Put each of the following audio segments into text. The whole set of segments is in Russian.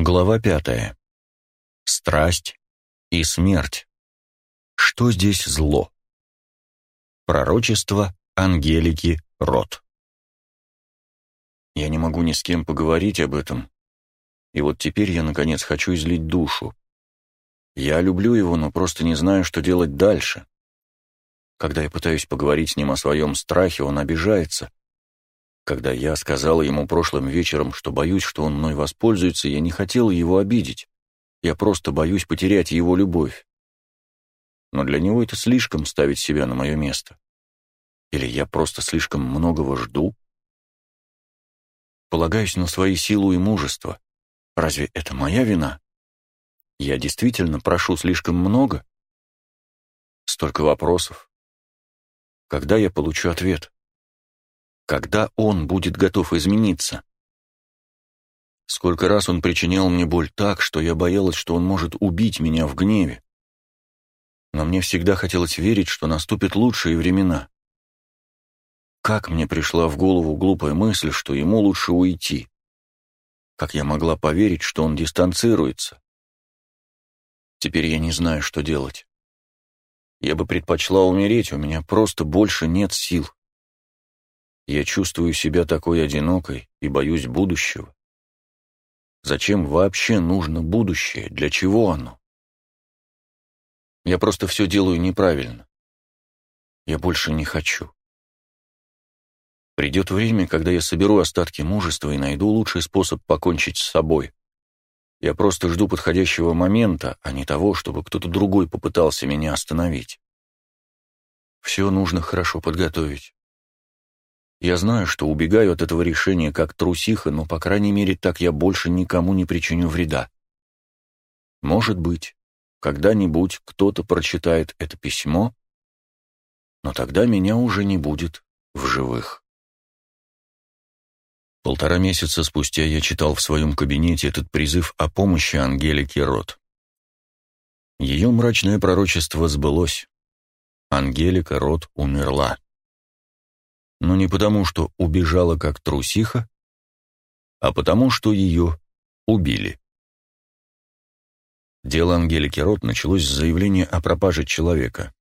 Глава пятая. Страсть и смерть. Что здесь зло? Пророчество Ангелики Рот. Я не могу ни с кем поговорить об этом. И вот теперь я, наконец, хочу излить душу. Я люблю его, но просто не знаю, что делать дальше. Когда я пытаюсь поговорить с ним о своем страхе, он обижается, когда я сказала ему прошлым вечером, что боюсь, что он мной воспользуется, я не хотела его обидеть. Я просто боюсь потерять его любовь. Но для него это слишком ставить себя на мое место. Или я просто слишком многого жду? Полагаюсь на свои силу и мужество. Разве это моя вина? Я действительно прошу слишком много? Столько вопросов. Когда я получу ответ? Когда он будет готов измениться? Сколько раз он причинял мне боль так, что я боялась, что он может убить меня в гневе. Но мне всегда хотелось верить, что наступят лучшие времена. Как мне пришла в голову глупая мысль, что ему лучше уйти? Как я могла поверить, что он дистанцируется? Теперь я не знаю, что делать. Я бы предпочла умереть, у меня просто больше нет сил. Я чувствую себя такой одинокой и боюсь будущего. Зачем вообще нужно будущее? Для чего оно? Я просто все делаю неправильно. Я больше не хочу. Придет время, когда я соберу остатки мужества и найду лучший способ покончить с собой. Я просто жду подходящего момента, а не того, чтобы кто-то другой попытался меня остановить. Все нужно хорошо подготовить. Я знаю, что убегаю от этого решения как трусиха, но, по крайней мере, так я больше никому не причиню вреда. Может быть, когда-нибудь кто-то прочитает это письмо, но тогда меня уже не будет в живых. Полтора месяца спустя я читал в своем кабинете этот призыв о помощи Ангелике Рот. Ее мрачное пророчество сбылось. Ангелика Рот умерла но не потому, что убежала как трусиха, а потому, что ее убили. Дело Ангелики Рот началось с заявления о пропаже человека.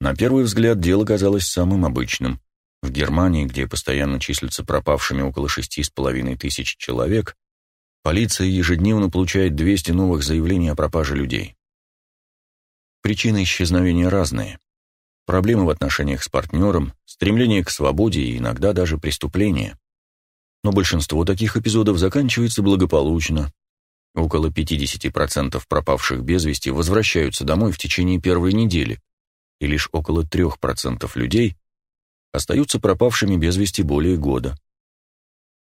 На первый взгляд дело казалось самым обычным. В Германии, где постоянно числятся пропавшими около шести с половиной тысяч человек, полиция ежедневно получает 200 новых заявлений о пропаже людей. Причины исчезновения разные проблемы в отношениях с партнером, стремление к свободе и иногда даже преступления. Но большинство таких эпизодов заканчивается благополучно. Около 50% пропавших без вести возвращаются домой в течение первой недели, и лишь около 3% людей остаются пропавшими без вести более года.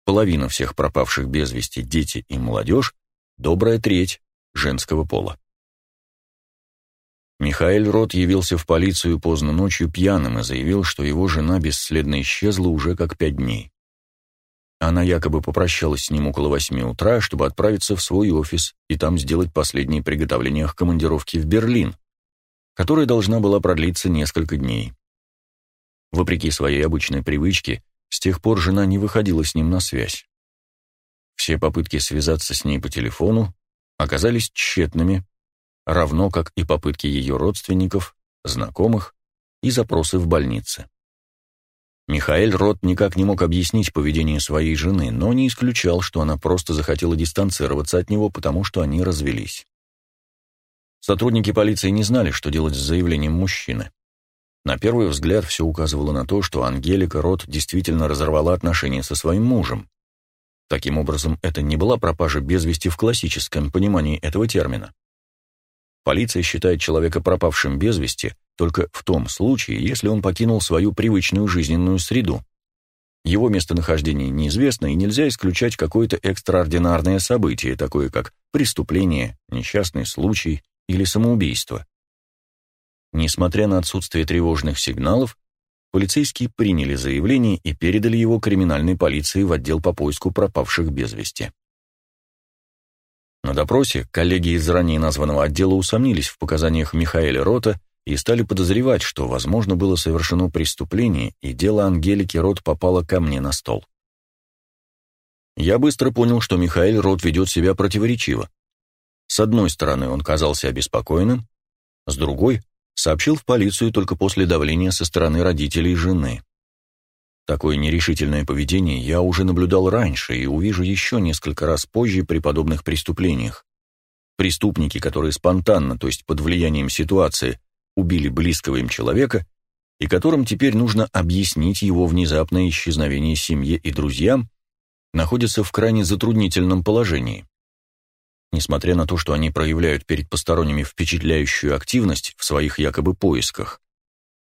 Половина всех пропавших без вести дети и молодежь, добрая треть женского пола. Михаил Рот явился в полицию поздно ночью пьяным и заявил, что его жена бесследно исчезла уже как пять дней. Она якобы попрощалась с ним около восьми утра, чтобы отправиться в свой офис и там сделать последние приготовления к командировке в Берлин, которая должна была продлиться несколько дней. Вопреки своей обычной привычке, с тех пор жена не выходила с ним на связь. Все попытки связаться с ней по телефону оказались тщетными, равно как и попытки ее родственников, знакомых и запросы в больнице. Михаил Рот никак не мог объяснить поведение своей жены, но не исключал, что она просто захотела дистанцироваться от него, потому что они развелись. Сотрудники полиции не знали, что делать с заявлением мужчины. На первый взгляд все указывало на то, что Ангелика Рот действительно разорвала отношения со своим мужем. Таким образом, это не была пропажа без вести в классическом понимании этого термина. Полиция считает человека пропавшим без вести только в том случае, если он покинул свою привычную жизненную среду. Его местонахождение неизвестно, и нельзя исключать какое-то экстраординарное событие, такое как преступление, несчастный случай или самоубийство. Несмотря на отсутствие тревожных сигналов, полицейские приняли заявление и передали его криминальной полиции в отдел по поиску пропавших без вести. На допросе коллеги из ранее названного отдела усомнились в показаниях Михаэля Рота и стали подозревать, что, возможно, было совершено преступление, и дело Ангелики Рот попало ко мне на стол. Я быстро понял, что Михаил Рот ведет себя противоречиво. С одной стороны, он казался обеспокоенным, с другой сообщил в полицию только после давления со стороны родителей жены. Такое нерешительное поведение я уже наблюдал раньше и увижу еще несколько раз позже при подобных преступлениях. Преступники, которые спонтанно, то есть под влиянием ситуации, убили близкого им человека, и которым теперь нужно объяснить его внезапное исчезновение семье и друзьям, находятся в крайне затруднительном положении. Несмотря на то, что они проявляют перед посторонними впечатляющую активность в своих якобы поисках,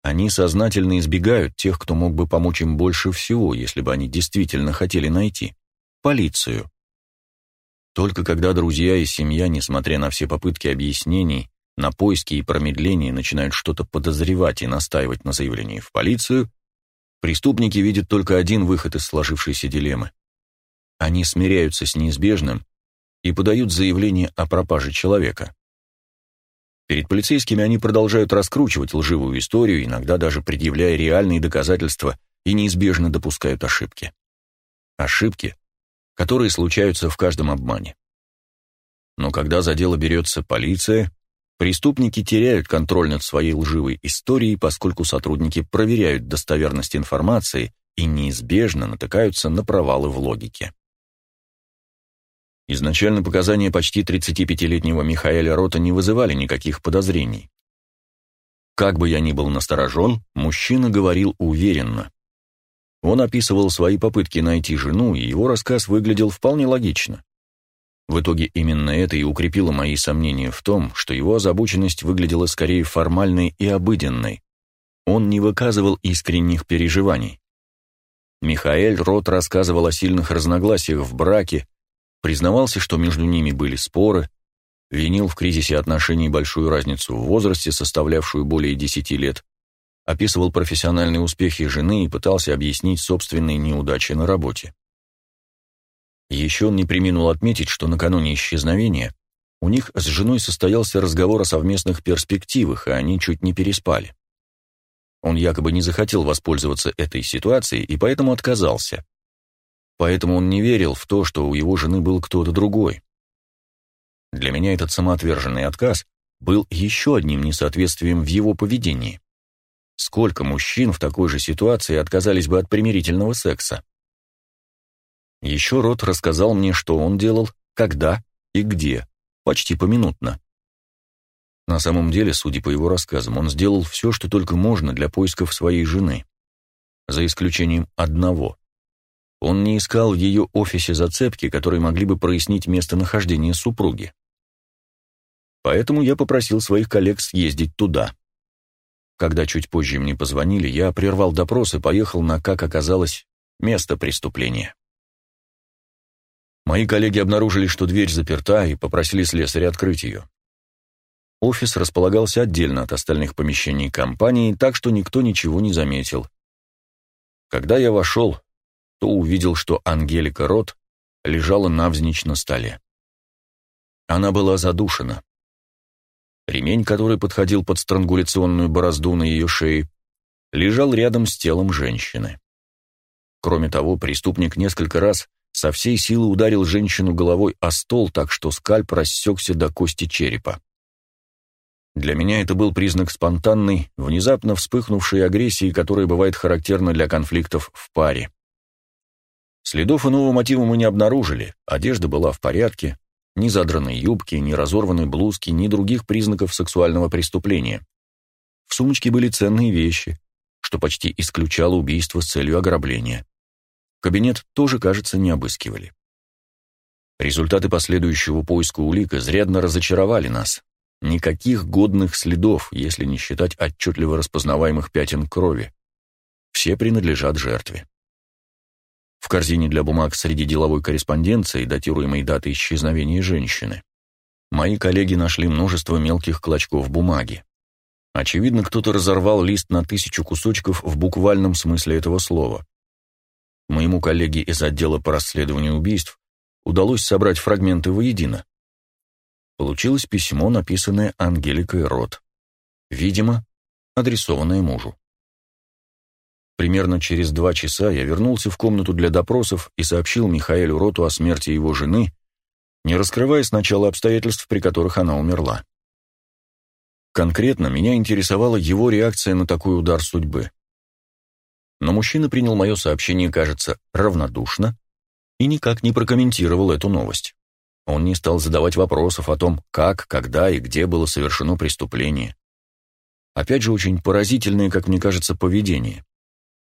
они сознательно избегают тех, кто мог бы помочь им больше всего, если бы они действительно хотели найти – полицию. Только когда друзья и семья, несмотря на все попытки объяснений, на поиски и промедления начинают что-то подозревать и настаивать на заявлении в полицию, преступники видят только один выход из сложившейся дилеммы. Они смиряются с неизбежным и подают заявление о пропаже человека. Перед полицейскими они продолжают раскручивать лживую историю, иногда даже предъявляя реальные доказательства и неизбежно допускают ошибки. Ошибки, которые случаются в каждом обмане. Но когда за дело берется полиция, преступники теряют контроль над своей лживой историей, поскольку сотрудники проверяют достоверность информации и неизбежно натыкаются на провалы в логике. Изначально показания почти 35-летнего Михаэля Рота не вызывали никаких подозрений. Как бы я ни был насторожен, мужчина говорил уверенно. Он описывал свои попытки найти жену, и его рассказ выглядел вполне логично. В итоге именно это и укрепило мои сомнения в том, что его озабоченность выглядела скорее формальной и обыденной. Он не выказывал искренних переживаний. Михаэль Рот рассказывал о сильных разногласиях в браке, признавался, что между ними были споры, винил в кризисе отношений большую разницу в возрасте, составлявшую более 10 лет, описывал профессиональные успехи жены и пытался объяснить собственные неудачи на работе. Еще он не приминул отметить, что накануне исчезновения у них с женой состоялся разговор о совместных перспективах, и они чуть не переспали. Он якобы не захотел воспользоваться этой ситуацией и поэтому отказался поэтому он не верил в то, что у его жены был кто-то другой. Для меня этот самоотверженный отказ был еще одним несоответствием в его поведении. Сколько мужчин в такой же ситуации отказались бы от примирительного секса? Еще Рот рассказал мне, что он делал, когда и где, почти поминутно. На самом деле, судя по его рассказам, он сделал все, что только можно для поисков своей жены, за исключением одного. Он не искал в ее офисе зацепки, которые могли бы прояснить местонахождение супруги. Поэтому я попросил своих коллег съездить туда. Когда чуть позже мне позвонили, я прервал допрос и поехал на, как оказалось, место преступления. Мои коллеги обнаружили, что дверь заперта, и попросили слесаря открыть ее. Офис располагался отдельно от остальных помещений компании, так что никто ничего не заметил. Когда я вошел, то увидел, что Ангелика Рот лежала навзничь на столе. Она была задушена. Ремень, который подходил под странгуляционную борозду на ее шее, лежал рядом с телом женщины. Кроме того, преступник несколько раз со всей силы ударил женщину головой о стол, так что скальп рассекся до кости черепа. Для меня это был признак спонтанной, внезапно вспыхнувшей агрессии, которая бывает характерна для конфликтов в паре. Следов иного мотива мы не обнаружили, одежда была в порядке, ни задранной юбки, ни разорванной блузки, ни других признаков сексуального преступления. В сумочке были ценные вещи, что почти исключало убийство с целью ограбления. Кабинет тоже, кажется, не обыскивали. Результаты последующего поиска улик изрядно разочаровали нас. Никаких годных следов, если не считать отчетливо распознаваемых пятен крови. Все принадлежат жертве. В корзине для бумаг среди деловой корреспонденции, датируемой датой исчезновения женщины, мои коллеги нашли множество мелких клочков бумаги. Очевидно, кто-то разорвал лист на тысячу кусочков в буквальном смысле этого слова. Моему коллеге из отдела по расследованию убийств удалось собрать фрагменты воедино. Получилось письмо, написанное Ангеликой Рот. Видимо, адресованное мужу. Примерно через два часа я вернулся в комнату для допросов и сообщил Михаэлю Роту о смерти его жены, не раскрывая сначала обстоятельств, при которых она умерла. Конкретно меня интересовала его реакция на такой удар судьбы. Но мужчина принял мое сообщение, кажется, равнодушно и никак не прокомментировал эту новость. Он не стал задавать вопросов о том, как, когда и где было совершено преступление. Опять же, очень поразительное, как мне кажется, поведение.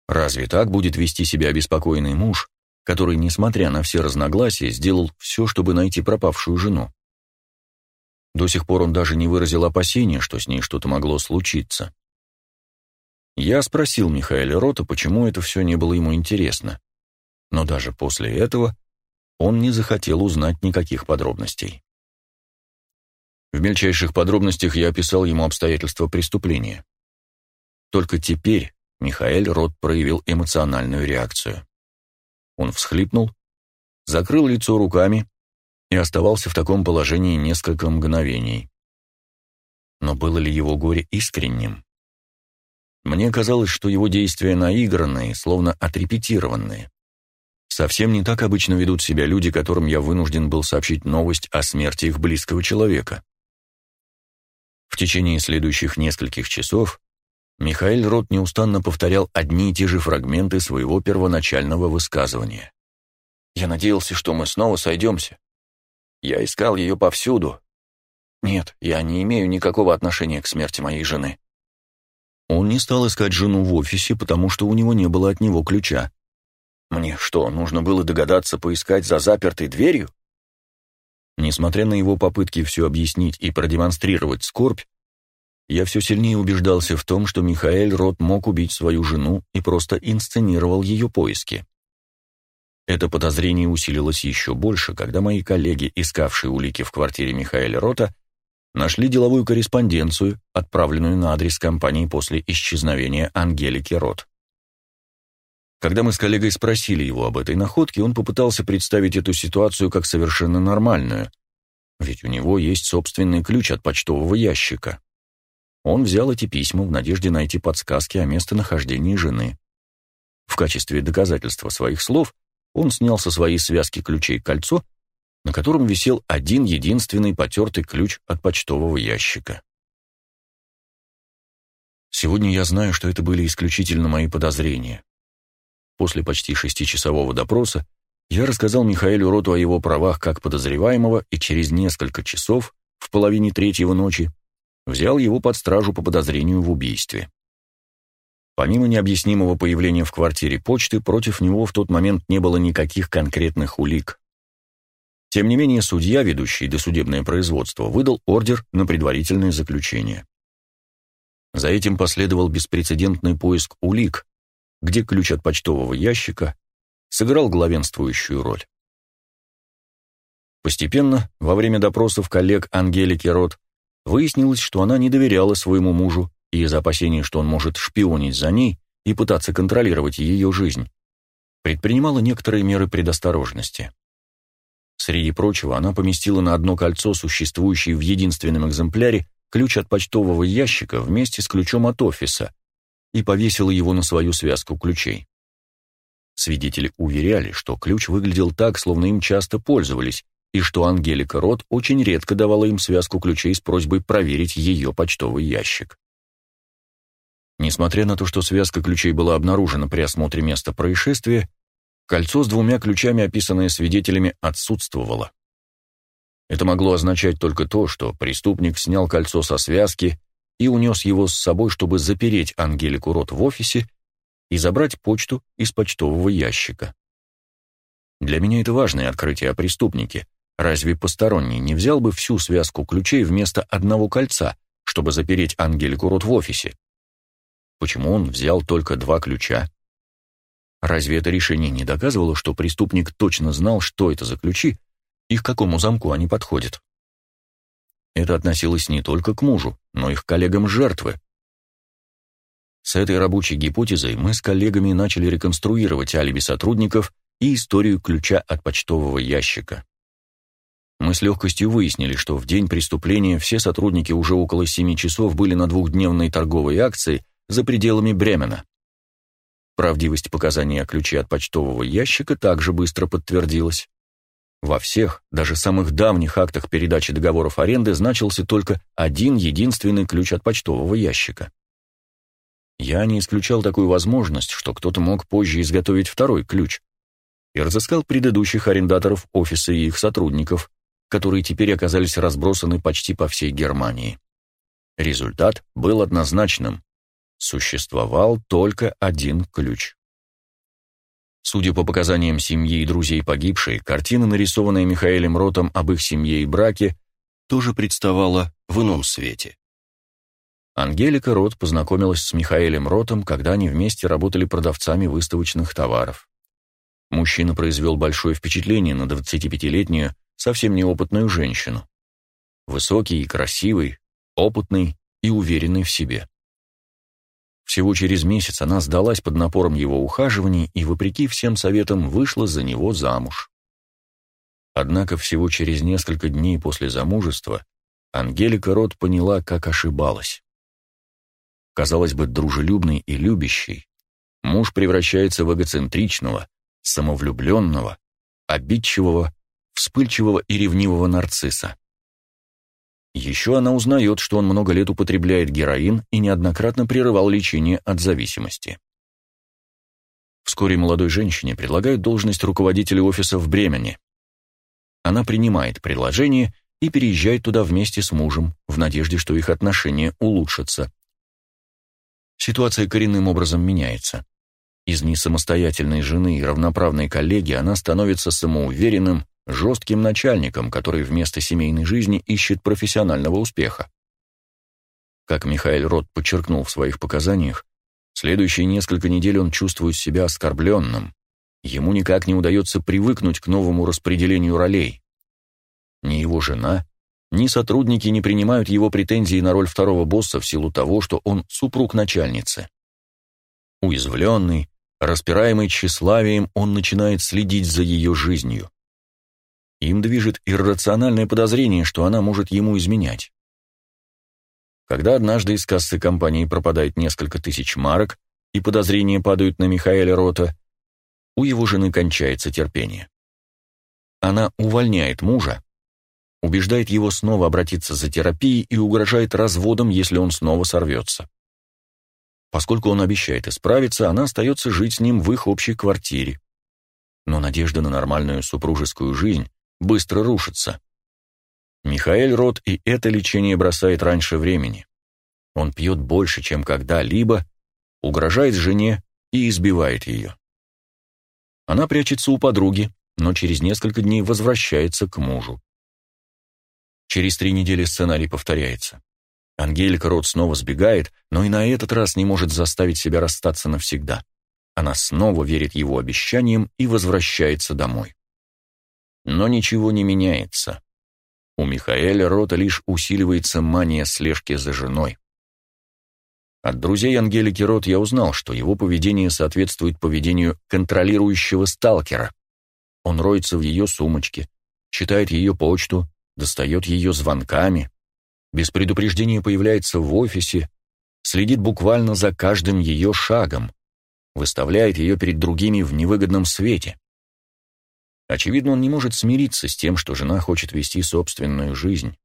Разве так будет вести себя обеспокоенный муж, который, несмотря на все разногласия, сделал все, чтобы найти пропавшую жену? До сих пор он даже не выразил опасения, что с ней что-то могло случиться. Я спросил Михаэля Рота, почему это все не было ему интересно. Но даже после этого он не захотел узнать никаких подробностей. В мельчайших подробностях я описал ему обстоятельства преступления. Только теперь Михаэль Рот проявил эмоциональную реакцию. Он всхлипнул, закрыл лицо руками и оставался в таком положении несколько мгновений. Но было ли его горе искренним? Мне казалось, что его действия наигранные, словно отрепетированные. Совсем не так обычно ведут себя люди, которым я вынужден был сообщить новость о смерти их близкого человека. В течение следующих нескольких часов Михаил Рот неустанно повторял одни и те же фрагменты своего первоначального высказывания. «Я надеялся, что мы снова сойдемся. Я искал ее повсюду. Нет, я не имею никакого отношения к смерти моей жены». Он не стал искать жену в офисе, потому что у него не было от него ключа. Мне что, нужно было догадаться поискать за запертой дверью? Несмотря на его попытки все объяснить и продемонстрировать скорбь, я все сильнее убеждался в том, что Михаэль Рот мог убить свою жену и просто инсценировал ее поиски. Это подозрение усилилось еще больше, когда мои коллеги, искавшие улики в квартире Михаэля Рота, нашли деловую корреспонденцию, отправленную на адрес компании после исчезновения Ангелики Рот. Когда мы с коллегой спросили его об этой находке, он попытался представить эту ситуацию как совершенно нормальную, ведь у него есть собственный ключ от почтового ящика. Он взял эти письма в надежде найти подсказки о местонахождении жены. В качестве доказательства своих слов он снял со своей связки ключей кольцо, на котором висел один единственный потертый ключ от почтового ящика. Сегодня я знаю, что это были исключительно мои подозрения. После почти шестичасового допроса я рассказал Михаилу Роту о его правах как подозреваемого и через несколько часов, в половине третьего ночи, взял его под стражу по подозрению в убийстве. Помимо необъяснимого появления в квартире почты, против него в тот момент не было никаких конкретных улик. Тем не менее, судья, ведущий досудебное производство, выдал ордер на предварительное заключение. За этим последовал беспрецедентный поиск улик, где ключ от почтового ящика сыграл главенствующую роль. Постепенно, во время допросов коллег Ангелики Рот, Выяснилось, что она не доверяла своему мужу, и из опасений, что он может шпионить за ней и пытаться контролировать ее жизнь, предпринимала некоторые меры предосторожности. Среди прочего, она поместила на одно кольцо, существующее в единственном экземпляре, ключ от почтового ящика вместе с ключом от офиса и повесила его на свою связку ключей. Свидетели уверяли, что ключ выглядел так, словно им часто пользовались, и что Ангелика Рот очень редко давала им связку ключей с просьбой проверить ее почтовый ящик. Несмотря на то, что связка ключей была обнаружена при осмотре места происшествия, кольцо с двумя ключами, описанное свидетелями, отсутствовало. Это могло означать только то, что преступник снял кольцо со связки и унес его с собой, чтобы запереть Ангелику Рот в офисе и забрать почту из почтового ящика. Для меня это важное открытие о преступнике, Разве посторонний не взял бы всю связку ключей вместо одного кольца, чтобы запереть Ангелику Рот в офисе? Почему он взял только два ключа? Разве это решение не доказывало, что преступник точно знал, что это за ключи и к какому замку они подходят? Это относилось не только к мужу, но и к коллегам жертвы. С этой рабочей гипотезой мы с коллегами начали реконструировать алиби сотрудников и историю ключа от почтового ящика. Мы с легкостью выяснили, что в день преступления все сотрудники уже около семи часов были на двухдневной торговой акции за пределами Бремена. Правдивость показаний о ключе от почтового ящика также быстро подтвердилась. Во всех, даже самых давних актах передачи договоров аренды значился только один единственный ключ от почтового ящика. Я не исключал такую возможность, что кто-то мог позже изготовить второй ключ, и разыскал предыдущих арендаторов офиса и их сотрудников, которые теперь оказались разбросаны почти по всей Германии. Результат был однозначным. Существовал только один ключ. Судя по показаниям семьи и друзей погибшей, картина, нарисованная Михаэлем Ротом об их семье и браке, тоже представала в ином свете. Ангелика Рот познакомилась с Михаэлем Ротом, когда они вместе работали продавцами выставочных товаров. Мужчина произвел большое впечатление на 25-летнюю, совсем неопытную женщину. Высокий и красивый, опытный и уверенный в себе. Всего через месяц она сдалась под напором его ухаживаний и, вопреки всем советам, вышла за него замуж. Однако всего через несколько дней после замужества Ангелика Рот поняла, как ошибалась. Казалось бы, дружелюбный и любящий, муж превращается в эгоцентричного, самовлюбленного, обидчивого, вспыльчивого и ревнивого нарцисса. Еще она узнает, что он много лет употребляет героин и неоднократно прерывал лечение от зависимости. Вскоре молодой женщине предлагают должность руководителя офиса в Бремени. Она принимает предложение и переезжает туда вместе с мужем, в надежде, что их отношения улучшатся. Ситуация коренным образом меняется. Из несамостоятельной жены и равноправной коллеги она становится самоуверенным, жестким начальником, который вместо семейной жизни ищет профессионального успеха. Как Михаил Рот подчеркнул в своих показаниях, следующие несколько недель он чувствует себя оскорбленным. Ему никак не удается привыкнуть к новому распределению ролей. Ни его жена, ни сотрудники не принимают его претензии на роль второго босса в силу того, что он супруг начальницы. Уязвленный, распираемый тщеславием, он начинает следить за ее жизнью. Им движет иррациональное подозрение, что она может ему изменять. Когда однажды из кассы компании пропадает несколько тысяч марок, и подозрения падают на Михаэля Рота, у его жены кончается терпение. Она увольняет мужа, убеждает его снова обратиться за терапией и угрожает разводом, если он снова сорвется. Поскольку он обещает исправиться, она остается жить с ним в их общей квартире. Но надежда на нормальную супружескую жизнь быстро рушится. Михаэль Рот и это лечение бросает раньше времени. Он пьет больше, чем когда-либо, угрожает жене и избивает ее. Она прячется у подруги, но через несколько дней возвращается к мужу. Через три недели сценарий повторяется. Ангелика Рот снова сбегает, но и на этот раз не может заставить себя расстаться навсегда. Она снова верит его обещаниям и возвращается домой. Но ничего не меняется. У Михаэля Рота лишь усиливается мания слежки за женой. От друзей Ангелики Рот я узнал, что его поведение соответствует поведению контролирующего сталкера. Он роется в ее сумочке, читает ее почту, достает ее звонками, без предупреждения появляется в офисе, следит буквально за каждым ее шагом, выставляет ее перед другими в невыгодном свете. Очевидно, он не может смириться с тем, что жена хочет вести собственную жизнь.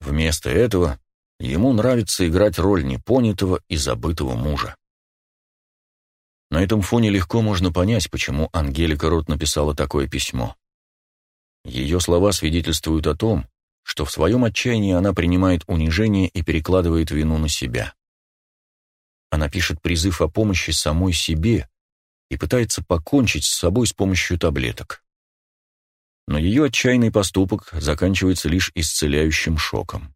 Вместо этого ему нравится играть роль непонятого и забытого мужа. На этом фоне легко можно понять, почему Ангелика Рот написала такое письмо. Ее слова свидетельствуют о том, что в своем отчаянии она принимает унижение и перекладывает вину на себя. Она пишет призыв о помощи самой себе, и пытается покончить с собой с помощью таблеток. Но ее отчаянный поступок заканчивается лишь исцеляющим шоком.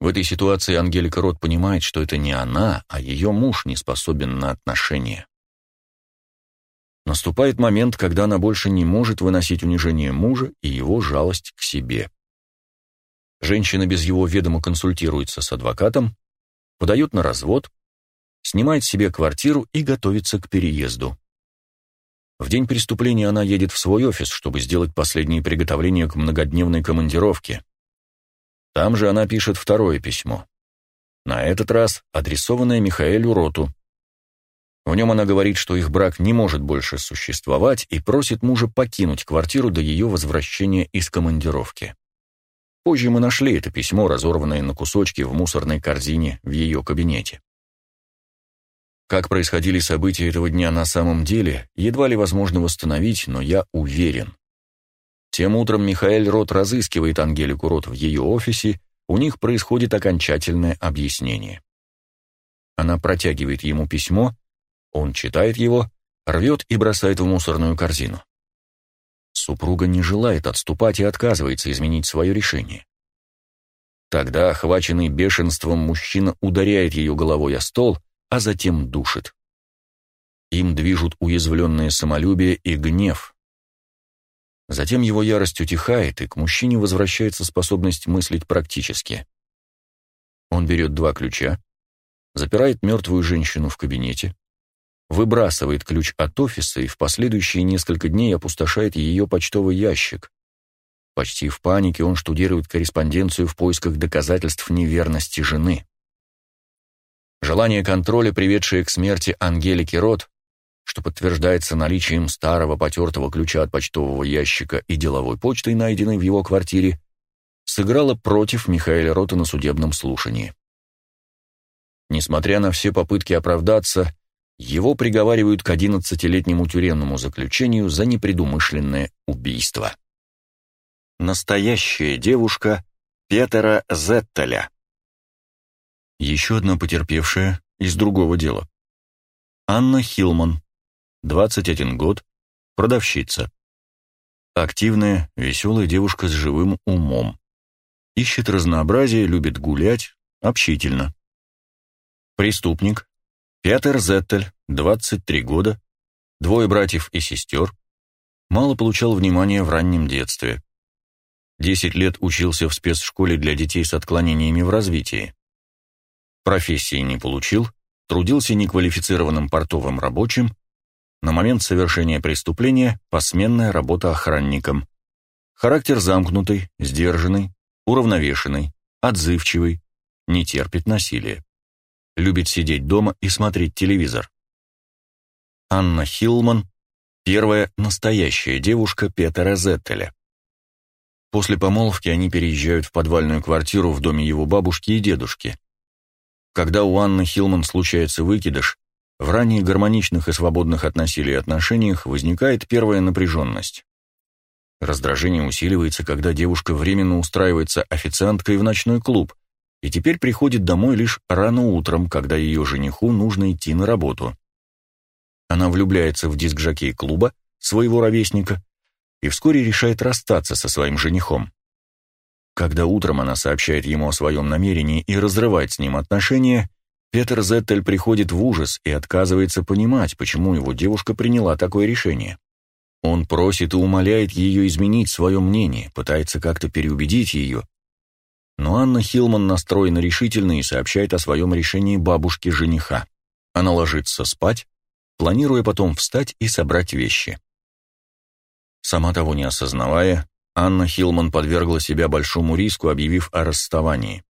В этой ситуации Ангелика Рот понимает, что это не она, а ее муж не способен на отношения. Наступает момент, когда она больше не может выносить унижение мужа и его жалость к себе. Женщина без его ведома консультируется с адвокатом, подает на развод, снимает себе квартиру и готовится к переезду. В день преступления она едет в свой офис, чтобы сделать последние приготовления к многодневной командировке. Там же она пишет второе письмо. На этот раз адресованное Михаэлю Роту. В нем она говорит, что их брак не может больше существовать и просит мужа покинуть квартиру до ее возвращения из командировки. Позже мы нашли это письмо, разорванное на кусочки в мусорной корзине в ее кабинете. Как происходили события этого дня на самом деле, едва ли возможно восстановить, но я уверен. Тем утром Михаэль Рот разыскивает Ангелику Рот в ее офисе, у них происходит окончательное объяснение. Она протягивает ему письмо, он читает его, рвет и бросает в мусорную корзину. Супруга не желает отступать и отказывается изменить свое решение. Тогда, охваченный бешенством, мужчина ударяет ее головой о стол, а затем душит. Им движут уязвленное самолюбие и гнев. Затем его ярость утихает, и к мужчине возвращается способность мыслить практически. Он берет два ключа, запирает мертвую женщину в кабинете, выбрасывает ключ от офиса и в последующие несколько дней опустошает ее почтовый ящик. Почти в панике он штудирует корреспонденцию в поисках доказательств неверности жены. Желание контроля, приведшее к смерти Ангелики Рот, что подтверждается наличием старого потертого ключа от почтового ящика и деловой почтой, найденной в его квартире, сыграло против Михаила Рота на судебном слушании. Несмотря на все попытки оправдаться, его приговаривают к 11-летнему тюремному заключению за непредумышленное убийство. Настоящая девушка Петера Зеттеля еще одна потерпевшая из другого дела. Анна Хилман, 21 год, продавщица. Активная, веселая девушка с живым умом. Ищет разнообразие, любит гулять, общительно. Преступник. Петер Зеттель, 23 года, двое братьев и сестер. Мало получал внимания в раннем детстве. 10 лет учился в спецшколе для детей с отклонениями в развитии. Профессии не получил, трудился неквалифицированным портовым рабочим, на момент совершения преступления посменная работа охранником. Характер замкнутый, сдержанный, уравновешенный, отзывчивый, не терпит насилия. Любит сидеть дома и смотреть телевизор. Анна Хилман – первая настоящая девушка Петера Зеттеля. После помолвки они переезжают в подвальную квартиру в доме его бабушки и дедушки. Когда у Анны Хилман случается выкидыш, в ранее гармоничных и свободных от насилия отношениях возникает первая напряженность. Раздражение усиливается, когда девушка временно устраивается официанткой в ночной клуб и теперь приходит домой лишь рано утром, когда ее жениху нужно идти на работу. Она влюбляется в диск-жокей клуба, своего ровесника, и вскоре решает расстаться со своим женихом. Когда утром она сообщает ему о своем намерении и разрывает с ним отношения, Петер Зеттель приходит в ужас и отказывается понимать, почему его девушка приняла такое решение. Он просит и умоляет ее изменить свое мнение, пытается как-то переубедить ее. Но Анна Хилман настроена решительно и сообщает о своем решении бабушке жениха. Она ложится спать, планируя потом встать и собрать вещи. Сама того не осознавая, Анна Хилман подвергла себя большому риску, объявив о расставании.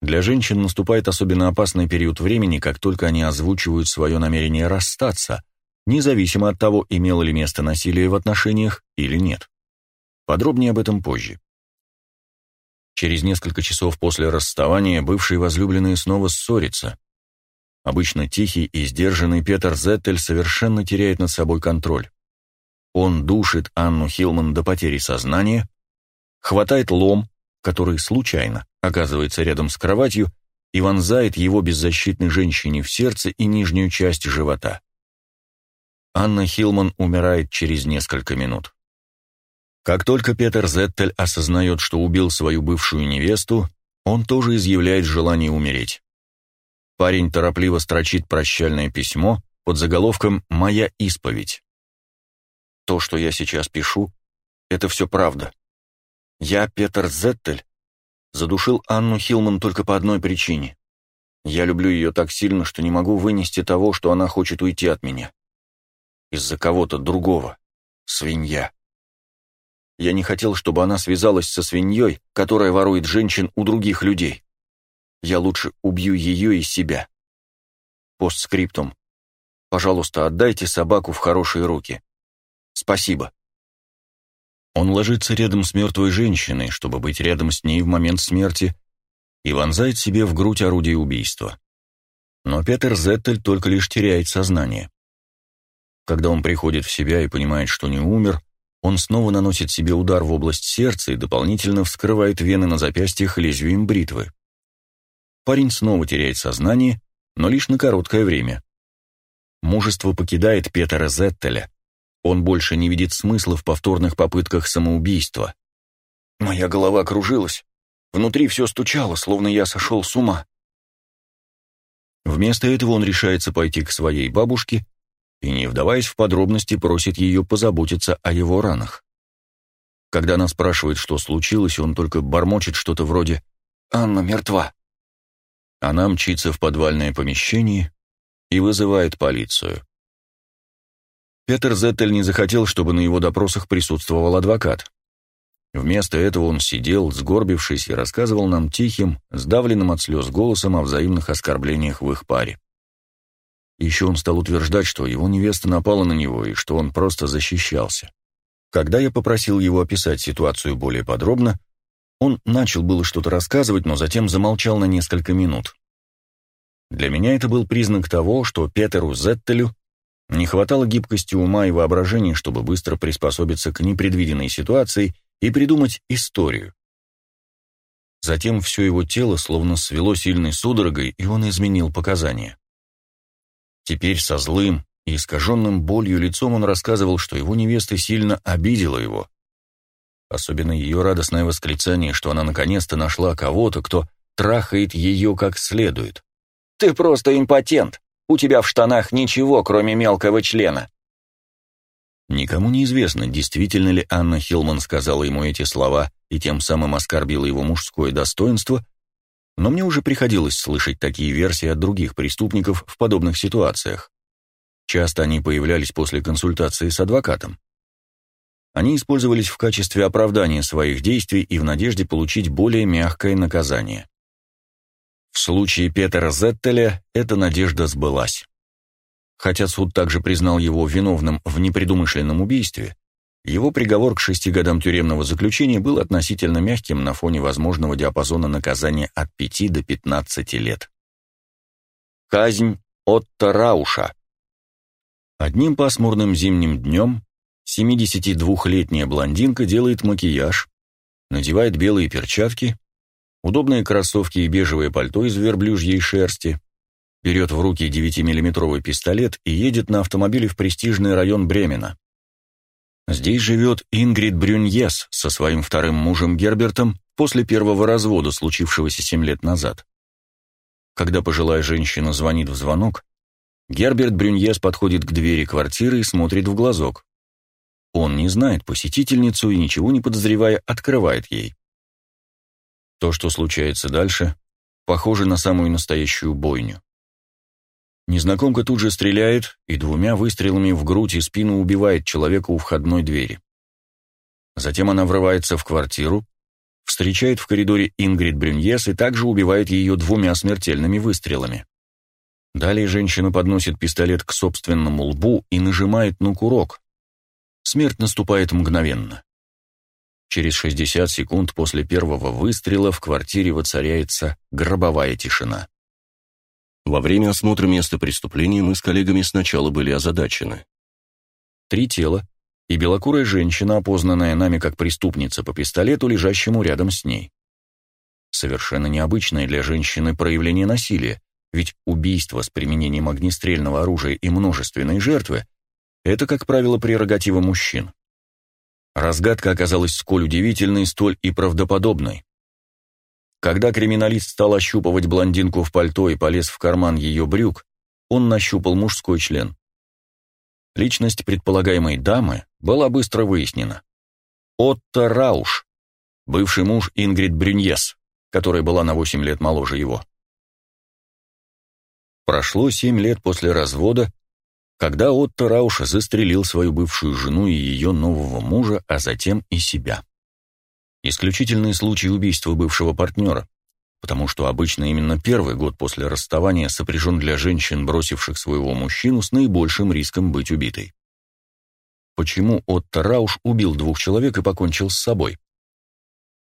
Для женщин наступает особенно опасный период времени, как только они озвучивают свое намерение расстаться, независимо от того, имело ли место насилие в отношениях или нет. Подробнее об этом позже. Через несколько часов после расставания бывшие возлюбленные снова ссорятся. Обычно тихий и сдержанный Петер Зеттель совершенно теряет над собой контроль. Он душит Анну Хилман до потери сознания, хватает лом, который случайно оказывается рядом с кроватью, и вонзает его беззащитной женщине в сердце и нижнюю часть живота. Анна Хилман умирает через несколько минут. Как только Петер Зеттель осознает, что убил свою бывшую невесту, он тоже изъявляет желание умереть. Парень торопливо строчит прощальное письмо под заголовком «Моя исповедь». То, что я сейчас пишу, это все правда. Я, Петер Зеттель, задушил Анну Хилман только по одной причине. Я люблю ее так сильно, что не могу вынести того, что она хочет уйти от меня. Из-за кого-то другого. Свинья. Я не хотел, чтобы она связалась со свиньей, которая ворует женщин у других людей. Я лучше убью ее и себя. Постскриптум. Пожалуйста, отдайте собаку в хорошие руки. Спасибо». Он ложится рядом с мертвой женщиной, чтобы быть рядом с ней в момент смерти, и вонзает себе в грудь орудие убийства. Но Петер Зеттель только лишь теряет сознание. Когда он приходит в себя и понимает, что не умер, он снова наносит себе удар в область сердца и дополнительно вскрывает вены на запястьях лезвием бритвы. Парень снова теряет сознание, но лишь на короткое время. Мужество покидает Петера Зеттеля. Он больше не видит смысла в повторных попытках самоубийства. Моя голова кружилась. Внутри все стучало, словно я сошел с ума. Вместо этого он решается пойти к своей бабушке и, не вдаваясь в подробности, просит ее позаботиться о его ранах. Когда она спрашивает, что случилось, он только бормочет что-то вроде «Анна мертва». Она мчится в подвальное помещение и вызывает полицию. Петер Зеттель не захотел, чтобы на его допросах присутствовал адвокат. Вместо этого он сидел, сгорбившись, и рассказывал нам тихим, сдавленным от слез голосом о взаимных оскорблениях в их паре. Еще он стал утверждать, что его невеста напала на него и что он просто защищался. Когда я попросил его описать ситуацию более подробно, он начал было что-то рассказывать, но затем замолчал на несколько минут. Для меня это был признак того, что Петеру Зеттелю не хватало гибкости ума и воображения, чтобы быстро приспособиться к непредвиденной ситуации и придумать историю. Затем все его тело словно свело сильной судорогой, и он изменил показания. Теперь со злым и искаженным болью лицом он рассказывал, что его невеста сильно обидела его. Особенно ее радостное восклицание, что она наконец-то нашла кого-то, кто трахает ее как следует. «Ты просто импотент! У тебя в штанах ничего, кроме мелкого члена!» Никому не известно, действительно ли Анна Хилман сказала ему эти слова и тем самым оскорбила его мужское достоинство, но мне уже приходилось слышать такие версии от других преступников в подобных ситуациях. Часто они появлялись после консультации с адвокатом. Они использовались в качестве оправдания своих действий и в надежде получить более мягкое наказание. В случае Петера Зеттеля эта надежда сбылась. Хотя суд также признал его виновным в непредумышленном убийстве, его приговор к шести годам тюремного заключения был относительно мягким на фоне возможного диапазона наказания от 5 до 15 лет. Казнь Отто Рауша. Одним пасмурным зимним днем 72-летняя блондинка делает макияж, надевает белые перчатки, удобные кроссовки и бежевое пальто из верблюжьей шерсти, берет в руки 9-миллиметровый пистолет и едет на автомобиле в престижный район Бремена. Здесь живет Ингрид Брюньес со своим вторым мужем Гербертом после первого развода, случившегося семь лет назад. Когда пожилая женщина звонит в звонок, Герберт Брюньес подходит к двери квартиры и смотрит в глазок. Он не знает посетительницу и, ничего не подозревая, открывает ей. То, что случается дальше, похоже на самую настоящую бойню. Незнакомка тут же стреляет и двумя выстрелами в грудь и спину убивает человека у входной двери. Затем она врывается в квартиру, встречает в коридоре Ингрид Брюньес и также убивает ее двумя смертельными выстрелами. Далее женщина подносит пистолет к собственному лбу и нажимает на курок. Смерть наступает мгновенно. Через 60 секунд после первого выстрела в квартире воцаряется гробовая тишина. Во время осмотра места преступления мы с коллегами сначала были озадачены. Три тела и белокурая женщина, опознанная нами как преступница по пистолету, лежащему рядом с ней. Совершенно необычное для женщины проявление насилия, ведь убийство с применением огнестрельного оружия и множественной жертвы – это, как правило, прерогатива мужчин. Разгадка оказалась сколь удивительной, столь и правдоподобной. Когда криминалист стал ощупывать блондинку в пальто и полез в карман ее брюк, он нащупал мужской член. Личность предполагаемой дамы была быстро выяснена. Отто Рауш, бывший муж Ингрид Брюньес, которая была на 8 лет моложе его. Прошло 7 лет после развода, когда Отто Рауш застрелил свою бывшую жену и ее нового мужа, а затем и себя. Исключительный случай убийства бывшего партнера. потому что обычно именно первый год после расставания сопряжен для женщин, бросивших своего мужчину, с наибольшим риском быть убитой. Почему Отто Рауш убил двух человек и покончил с собой?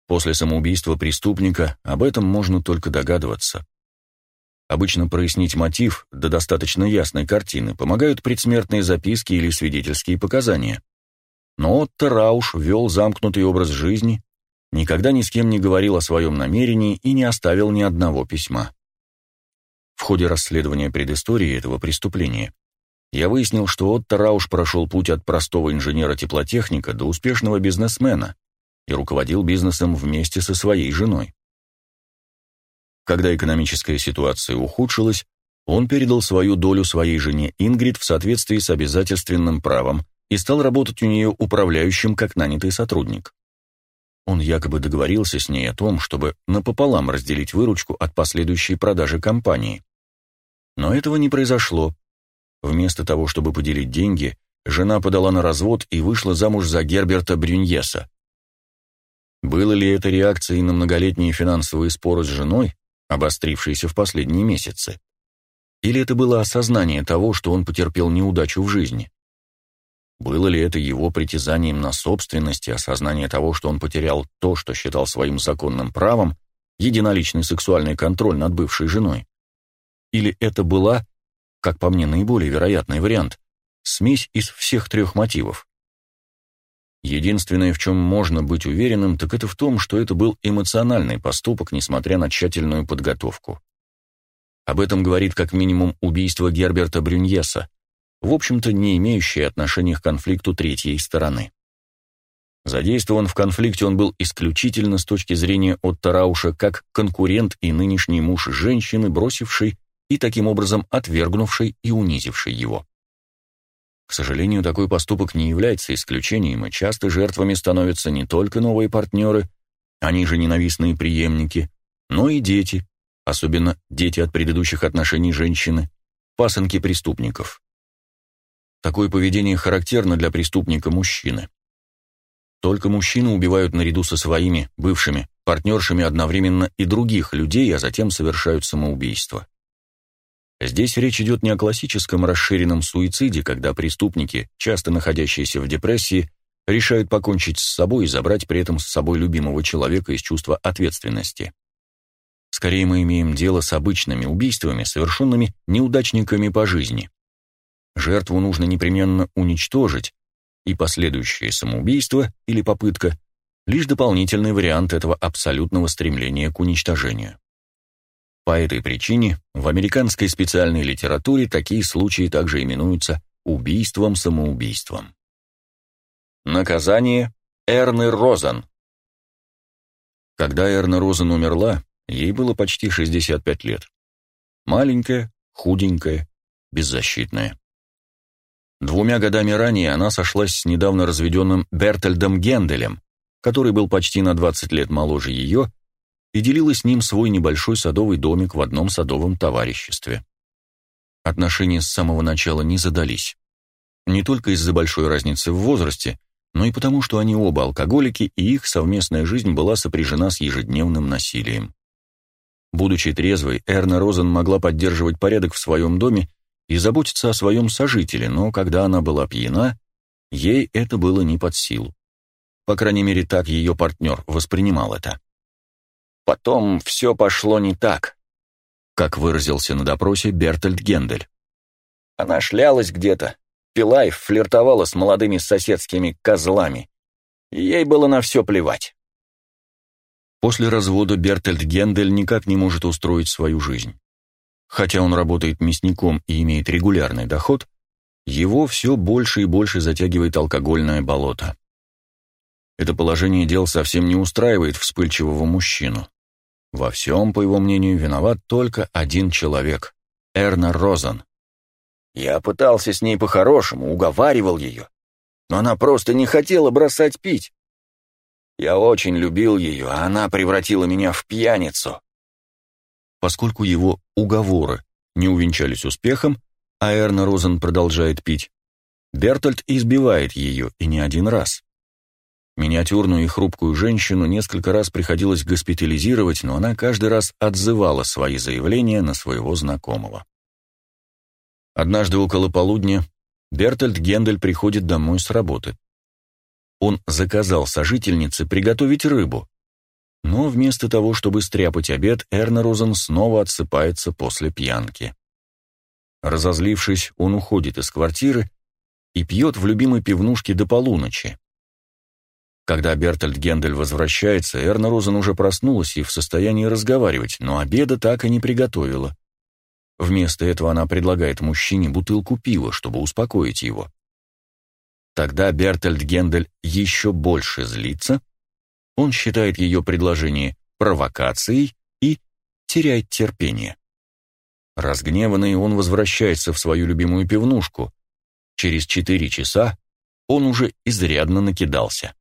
После самоубийства преступника об этом можно только догадываться. Обычно прояснить мотив до достаточно ясной картины помогают предсмертные записки или свидетельские показания. Но Отто Рауш вел замкнутый образ жизни, никогда ни с кем не говорил о своем намерении и не оставил ни одного письма. В ходе расследования предыстории этого преступления я выяснил, что Отто Рауш прошел путь от простого инженера-теплотехника до успешного бизнесмена и руководил бизнесом вместе со своей женой. Когда экономическая ситуация ухудшилась, он передал свою долю своей жене Ингрид в соответствии с обязательственным правом и стал работать у нее управляющим как нанятый сотрудник. Он якобы договорился с ней о том, чтобы напополам разделить выручку от последующей продажи компании. Но этого не произошло. Вместо того, чтобы поделить деньги, жена подала на развод и вышла замуж за Герберта Брюньеса. Было ли это реакцией на многолетние финансовые споры с женой, обострившиеся в последние месяцы? Или это было осознание того, что он потерпел неудачу в жизни? Было ли это его притязанием на собственность и осознание того, что он потерял то, что считал своим законным правом, единоличный сексуальный контроль над бывшей женой? Или это была, как по мне, наиболее вероятный вариант, смесь из всех трех мотивов? Единственное, в чем можно быть уверенным, так это в том, что это был эмоциональный поступок, несмотря на тщательную подготовку. Об этом говорит как минимум убийство Герберта Брюньеса, в общем-то не имеющее отношения к конфликту третьей стороны. Задействован в конфликте он был исключительно с точки зрения Отто Рауша как конкурент и нынешний муж женщины, бросившей и таким образом отвергнувшей и унизившей его. К сожалению, такой поступок не является исключением, и часто жертвами становятся не только новые партнеры, они же ненавистные преемники, но и дети, особенно дети от предыдущих отношений женщины, пасынки преступников. Такое поведение характерно для преступника-мужчины. Только мужчины убивают наряду со своими бывшими партнершами одновременно и других людей, а затем совершают самоубийство. Здесь речь идет не о классическом расширенном суициде, когда преступники, часто находящиеся в депрессии, решают покончить с собой и забрать при этом с собой любимого человека из чувства ответственности. Скорее мы имеем дело с обычными убийствами, совершенными неудачниками по жизни. Жертву нужно непременно уничтожить, и последующее самоубийство или попытка лишь дополнительный вариант этого абсолютного стремления к уничтожению. По этой причине в американской специальной литературе такие случаи также именуются убийством-самоубийством. Наказание Эрны Розен. Когда Эрна Розен умерла, ей было почти 65 лет. Маленькая, худенькая, беззащитная. Двумя годами ранее она сошлась с недавно разведенным Бертельдом Генделем, который был почти на 20 лет моложе ее и делила с ним свой небольшой садовый домик в одном садовом товариществе. Отношения с самого начала не задались. Не только из-за большой разницы в возрасте, но и потому, что они оба алкоголики, и их совместная жизнь была сопряжена с ежедневным насилием. Будучи трезвой, Эрна Розен могла поддерживать порядок в своем доме и заботиться о своем сожителе, но когда она была пьяна, ей это было не под силу. По крайней мере, так ее партнер воспринимал это. Потом все пошло не так, как выразился на допросе Бертольд Гендель. Она шлялась где-то, пила и флиртовала с молодыми соседскими козлами. ей было на все плевать. После развода Бертольд Гендель никак не может устроить свою жизнь. Хотя он работает мясником и имеет регулярный доход, его все больше и больше затягивает алкогольное болото. Это положение дел совсем не устраивает вспыльчивого мужчину. Во всем, по его мнению, виноват только один человек — Эрна Розен. Я пытался с ней по-хорошему, уговаривал ее, но она просто не хотела бросать пить. Я очень любил ее, а она превратила меня в пьяницу. Поскольку его уговоры не увенчались успехом, а Эрна Розен продолжает пить, Бертольд избивает ее и не один раз. Миниатюрную и хрупкую женщину несколько раз приходилось госпитализировать, но она каждый раз отзывала свои заявления на своего знакомого. Однажды около полудня Бертольд Гендель приходит домой с работы. Он заказал сожительнице приготовить рыбу, но вместо того, чтобы стряпать обед, Эрна Розен снова отсыпается после пьянки. Разозлившись, он уходит из квартиры и пьет в любимой пивнушке до полуночи. Когда Бертольд Гендель возвращается, Эрна Розен уже проснулась и в состоянии разговаривать, но обеда так и не приготовила. Вместо этого она предлагает мужчине бутылку пива, чтобы успокоить его. Тогда Бертольд Гендель еще больше злится, он считает ее предложение провокацией и теряет терпение. Разгневанный, он возвращается в свою любимую пивнушку. Через четыре часа он уже изрядно накидался.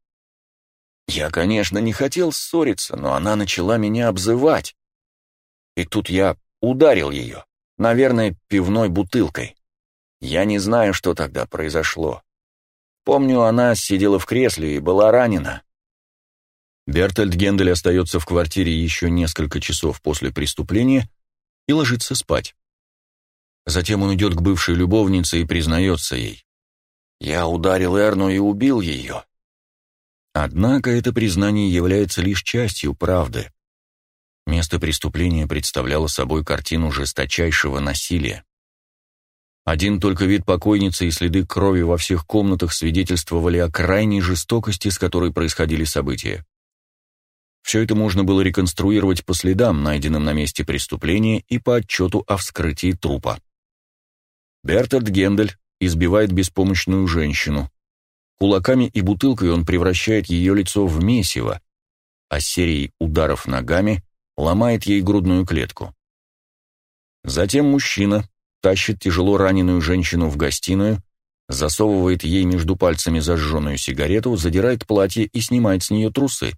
Я, конечно, не хотел ссориться, но она начала меня обзывать. И тут я ударил ее, наверное, пивной бутылкой. Я не знаю, что тогда произошло. Помню, она сидела в кресле и была ранена. Бертольд Гендель остается в квартире еще несколько часов после преступления и ложится спать. Затем он идет к бывшей любовнице и признается ей. «Я ударил Эрну и убил ее. Однако это признание является лишь частью правды. Место преступления представляло собой картину жесточайшего насилия. Один только вид покойницы и следы крови во всех комнатах свидетельствовали о крайней жестокости, с которой происходили события. Все это можно было реконструировать по следам, найденным на месте преступления, и по отчету о вскрытии трупа. Бертольд Гендель избивает беспомощную женщину, Кулаками и бутылкой он превращает ее лицо в месиво, а серией ударов ногами ломает ей грудную клетку. Затем мужчина тащит тяжело раненую женщину в гостиную, засовывает ей между пальцами зажженную сигарету, задирает платье и снимает с нее трусы.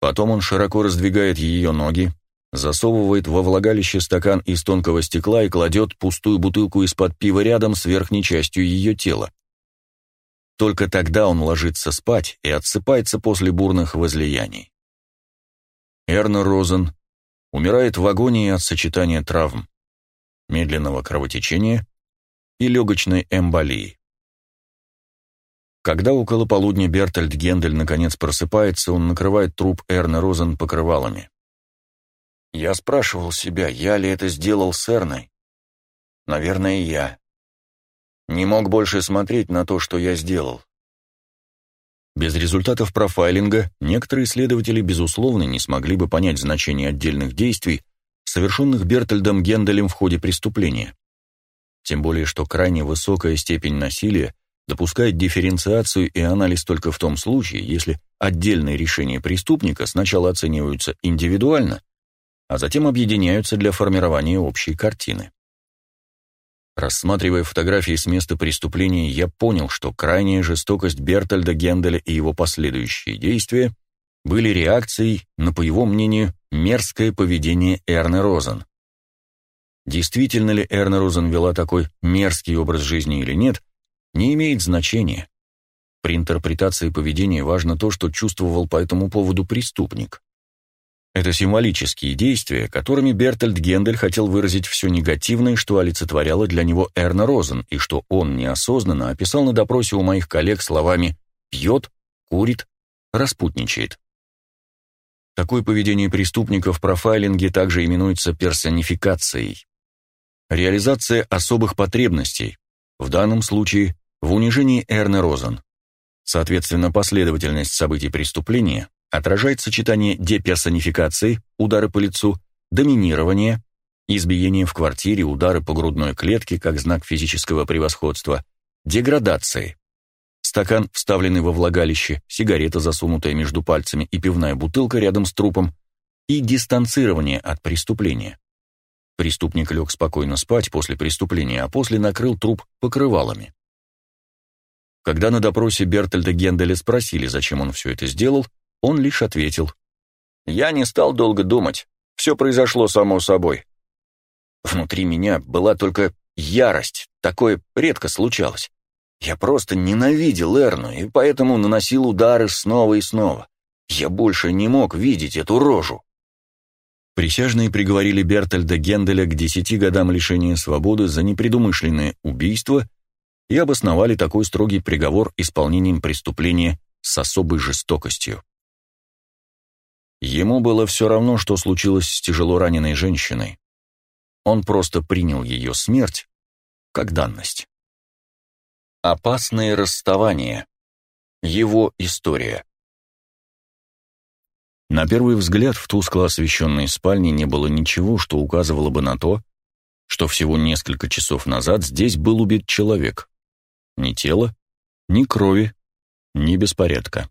Потом он широко раздвигает ее ноги, засовывает во влагалище стакан из тонкого стекла и кладет пустую бутылку из-под пива рядом с верхней частью ее тела. Только тогда он ложится спать и отсыпается после бурных возлияний. Эрна Розен умирает в агонии от сочетания травм, медленного кровотечения и легочной эмболии. Когда около полудня Бертольд Гендель наконец просыпается, он накрывает труп Эрны Розен покрывалами. Я спрашивал себя, я ли это сделал с Эрной? Наверное, я. Не мог больше смотреть на то, что я сделал. Без результатов профайлинга некоторые исследователи, безусловно, не смогли бы понять значение отдельных действий, совершенных Бертольдом Генделем в ходе преступления. Тем более, что крайне высокая степень насилия допускает дифференциацию и анализ только в том случае, если отдельные решения преступника сначала оцениваются индивидуально, а затем объединяются для формирования общей картины. Рассматривая фотографии с места преступления, я понял, что крайняя жестокость Бертольда Генделя и его последующие действия были реакцией на, по его мнению, мерзкое поведение Эрны Розен. Действительно ли Эрна Розен вела такой мерзкий образ жизни или нет, не имеет значения. При интерпретации поведения важно то, что чувствовал по этому поводу преступник. Это символические действия, которыми Бертольд Гендель хотел выразить все негативное, что олицетворяло для него Эрна Розен, и что он неосознанно описал на допросе у моих коллег словами «пьет», «курит», «распутничает». Такое поведение преступника в профайлинге также именуется персонификацией. Реализация особых потребностей, в данном случае в унижении Эрны Розен. Соответственно, последовательность событий преступления отражает сочетание деперсонификации, удары по лицу, доминирования, избиения в квартире, удары по грудной клетке как знак физического превосходства, деградации. Стакан, вставленный во влагалище, сигарета, засунутая между пальцами и пивная бутылка рядом с трупом, и дистанцирование от преступления. Преступник лег спокойно спать после преступления, а после накрыл труп покрывалами. Когда на допросе Бертольда Генделя спросили, зачем он все это сделал, он лишь ответил. «Я не стал долго думать. Все произошло само собой. Внутри меня была только ярость. Такое редко случалось. Я просто ненавидел Эрну и поэтому наносил удары снова и снова. Я больше не мог видеть эту рожу. Присяжные приговорили Бертольда Генделя к десяти годам лишения свободы за непредумышленное убийство и обосновали такой строгий приговор исполнением преступления с особой жестокостью. Ему было все равно, что случилось с тяжело раненой женщиной. Он просто принял ее смерть как данность. Опасные расставания. Его история. На первый взгляд в тускло освещенной спальне не было ничего, что указывало бы на то, что всего несколько часов назад здесь был убит человек. Ни тела, ни крови, ни беспорядка.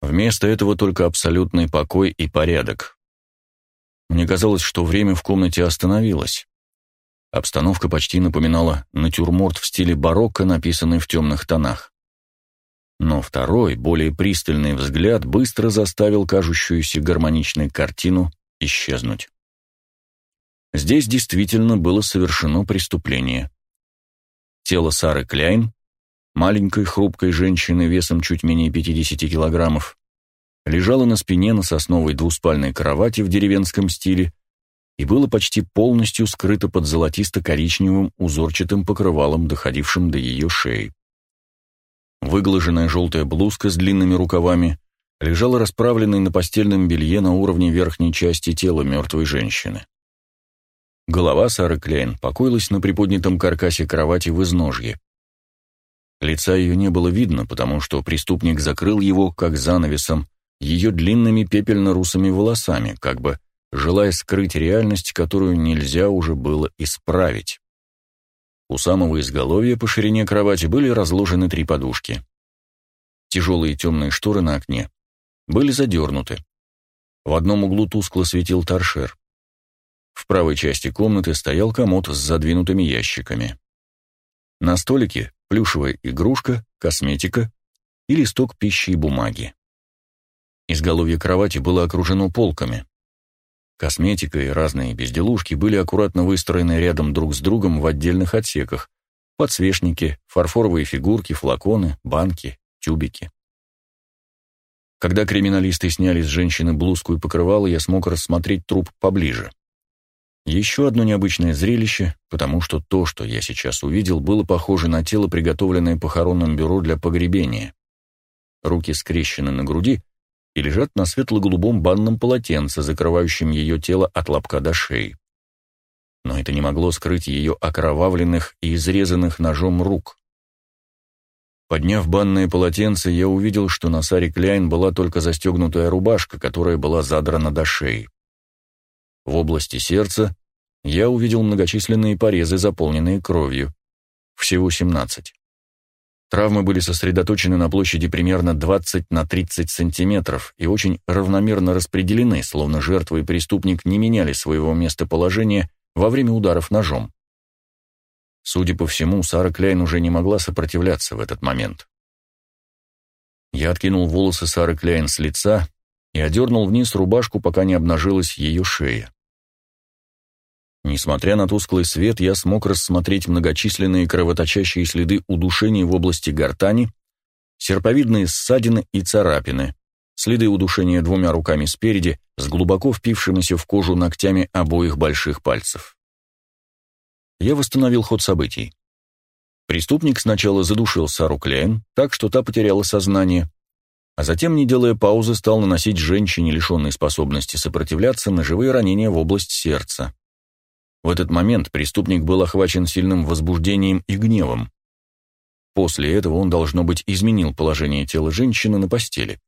Вместо этого только абсолютный покой и порядок. Мне казалось, что время в комнате остановилось. Обстановка почти напоминала натюрморт в стиле барокко, написанный в темных тонах. Но второй, более пристальный взгляд быстро заставил кажущуюся гармоничной картину исчезнуть. Здесь действительно было совершено преступление. Тело Сары Кляйн маленькой хрупкой женщины весом чуть менее 50 килограммов, лежала на спине на сосновой двуспальной кровати в деревенском стиле и было почти полностью скрыто под золотисто-коричневым узорчатым покрывалом, доходившим до ее шеи. Выглаженная желтая блузка с длинными рукавами лежала расправленной на постельном белье на уровне верхней части тела мертвой женщины. Голова Сары Клейн покоилась на приподнятом каркасе кровати в изножье. Лица ее не было видно, потому что преступник закрыл его, как занавесом, ее длинными пепельно-русыми волосами, как бы желая скрыть реальность, которую нельзя уже было исправить. У самого изголовья по ширине кровати были разложены три подушки. Тяжелые темные шторы на окне были задернуты. В одном углу тускло светил торшер. В правой части комнаты стоял комод с задвинутыми ящиками. На столике плюшевая игрушка, косметика и листок пищи и бумаги. Изголовье кровати было окружено полками. Косметика и разные безделушки были аккуратно выстроены рядом друг с другом в отдельных отсеках. Подсвечники, фарфоровые фигурки, флаконы, банки, тюбики. Когда криминалисты сняли с женщины блузку и покрывало, я смог рассмотреть труп поближе. Еще одно необычное зрелище, потому что то, что я сейчас увидел, было похоже на тело, приготовленное похоронным бюро для погребения. Руки скрещены на груди и лежат на светло-голубом банном полотенце, закрывающем ее тело от лобка до шеи. Но это не могло скрыть ее окровавленных и изрезанных ножом рук. Подняв банное полотенце, я увидел, что на Саре Кляйн была только застегнутая рубашка, которая была задрана до шеи. В области сердца я увидел многочисленные порезы, заполненные кровью. Всего 17. Травмы были сосредоточены на площади примерно 20 на 30 сантиметров и очень равномерно распределены, словно жертва и преступник не меняли своего местоположения во время ударов ножом. Судя по всему, Сара Кляйн уже не могла сопротивляться в этот момент. Я откинул волосы Сары Кляйн с лица и одернул вниз рубашку, пока не обнажилась ее шея. Несмотря на тусклый свет, я смог рассмотреть многочисленные кровоточащие следы удушений в области гортани, серповидные ссадины и царапины, следы удушения двумя руками спереди с глубоко впившимися в кожу ногтями обоих больших пальцев. Я восстановил ход событий. Преступник сначала задушил Сару Кляйн, так что та потеряла сознание, а затем, не делая паузы, стал наносить женщине, лишенной способности сопротивляться, ножевые ранения в область сердца. В этот момент преступник был охвачен сильным возбуждением и гневом. После этого он, должно быть, изменил положение тела женщины на постели.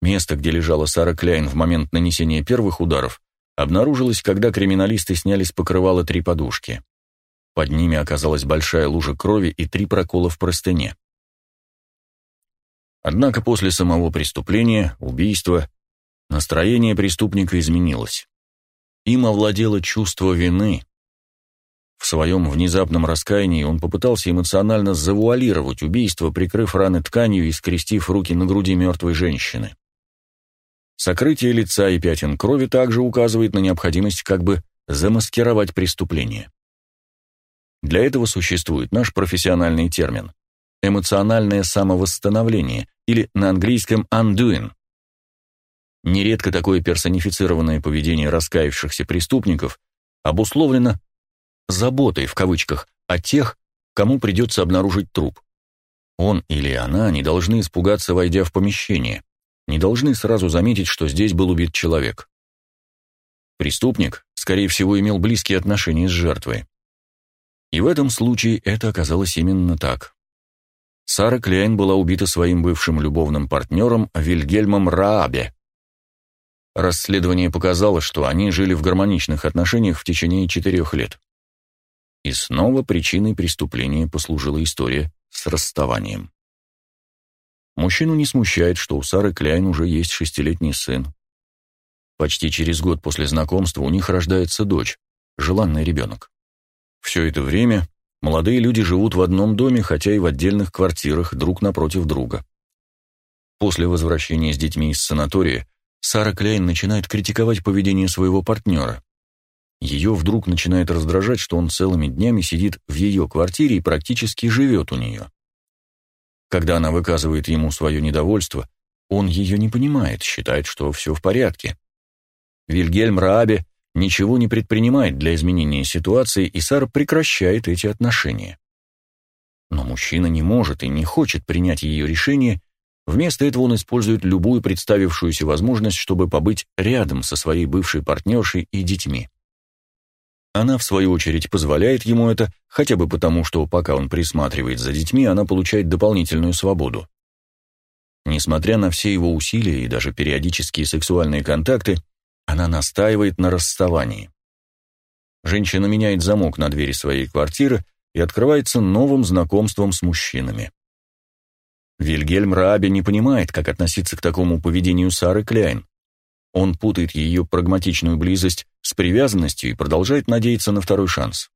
Место, где лежала Сара Кляйн в момент нанесения первых ударов, обнаружилось, когда криминалисты сняли с покрывала три подушки. Под ними оказалась большая лужа крови и три прокола в простыне. Однако после самого преступления, убийства, настроение преступника изменилось. Им овладело чувство вины. В своем внезапном раскаянии он попытался эмоционально завуалировать убийство, прикрыв раны тканью и скрестив руки на груди мертвой женщины. Сокрытие лица и пятен крови также указывает на необходимость как бы замаскировать преступление. Для этого существует наш профессиональный термин эмоциональное самовосстановление или на английском undoing. Нередко такое персонифицированное поведение раскаявшихся преступников обусловлено заботой в кавычках о тех, кому придется обнаружить труп. Он или она не должны испугаться, войдя в помещение, не должны сразу заметить, что здесь был убит человек. Преступник, скорее всего, имел близкие отношения с жертвой. И в этом случае это оказалось именно так. Сара Клейн была убита своим бывшим любовным партнером Вильгельмом Раабе. Расследование показало, что они жили в гармоничных отношениях в течение четырех лет. И снова причиной преступления послужила история с расставанием. Мужчину не смущает, что у Сары Кляйн уже есть шестилетний сын. Почти через год после знакомства у них рождается дочь, желанный ребенок. Все это время молодые люди живут в одном доме, хотя и в отдельных квартирах друг напротив друга. После возвращения с детьми из санатория Сара Кляйн начинает критиковать поведение своего партнера. Ее вдруг начинает раздражать, что он целыми днями сидит в ее квартире и практически живет у нее. Когда она выказывает ему свое недовольство, он ее не понимает, считает, что все в порядке. Вильгельм Раабе ничего не предпринимает для изменения ситуации, и Сара прекращает эти отношения. Но мужчина не может и не хочет принять ее решение, вместо этого он использует любую представившуюся возможность, чтобы побыть рядом со своей бывшей партнершей и детьми. Она, в свою очередь, позволяет ему это, хотя бы потому, что пока он присматривает за детьми, она получает дополнительную свободу. Несмотря на все его усилия и даже периодические сексуальные контакты, она настаивает на расставании. Женщина меняет замок на двери своей квартиры и открывается новым знакомством с мужчинами. Вильгельм Рааби не понимает, как относиться к такому поведению Сары Кляйн. Он путает ее прагматичную близость с привязанностью и продолжает надеяться на второй шанс.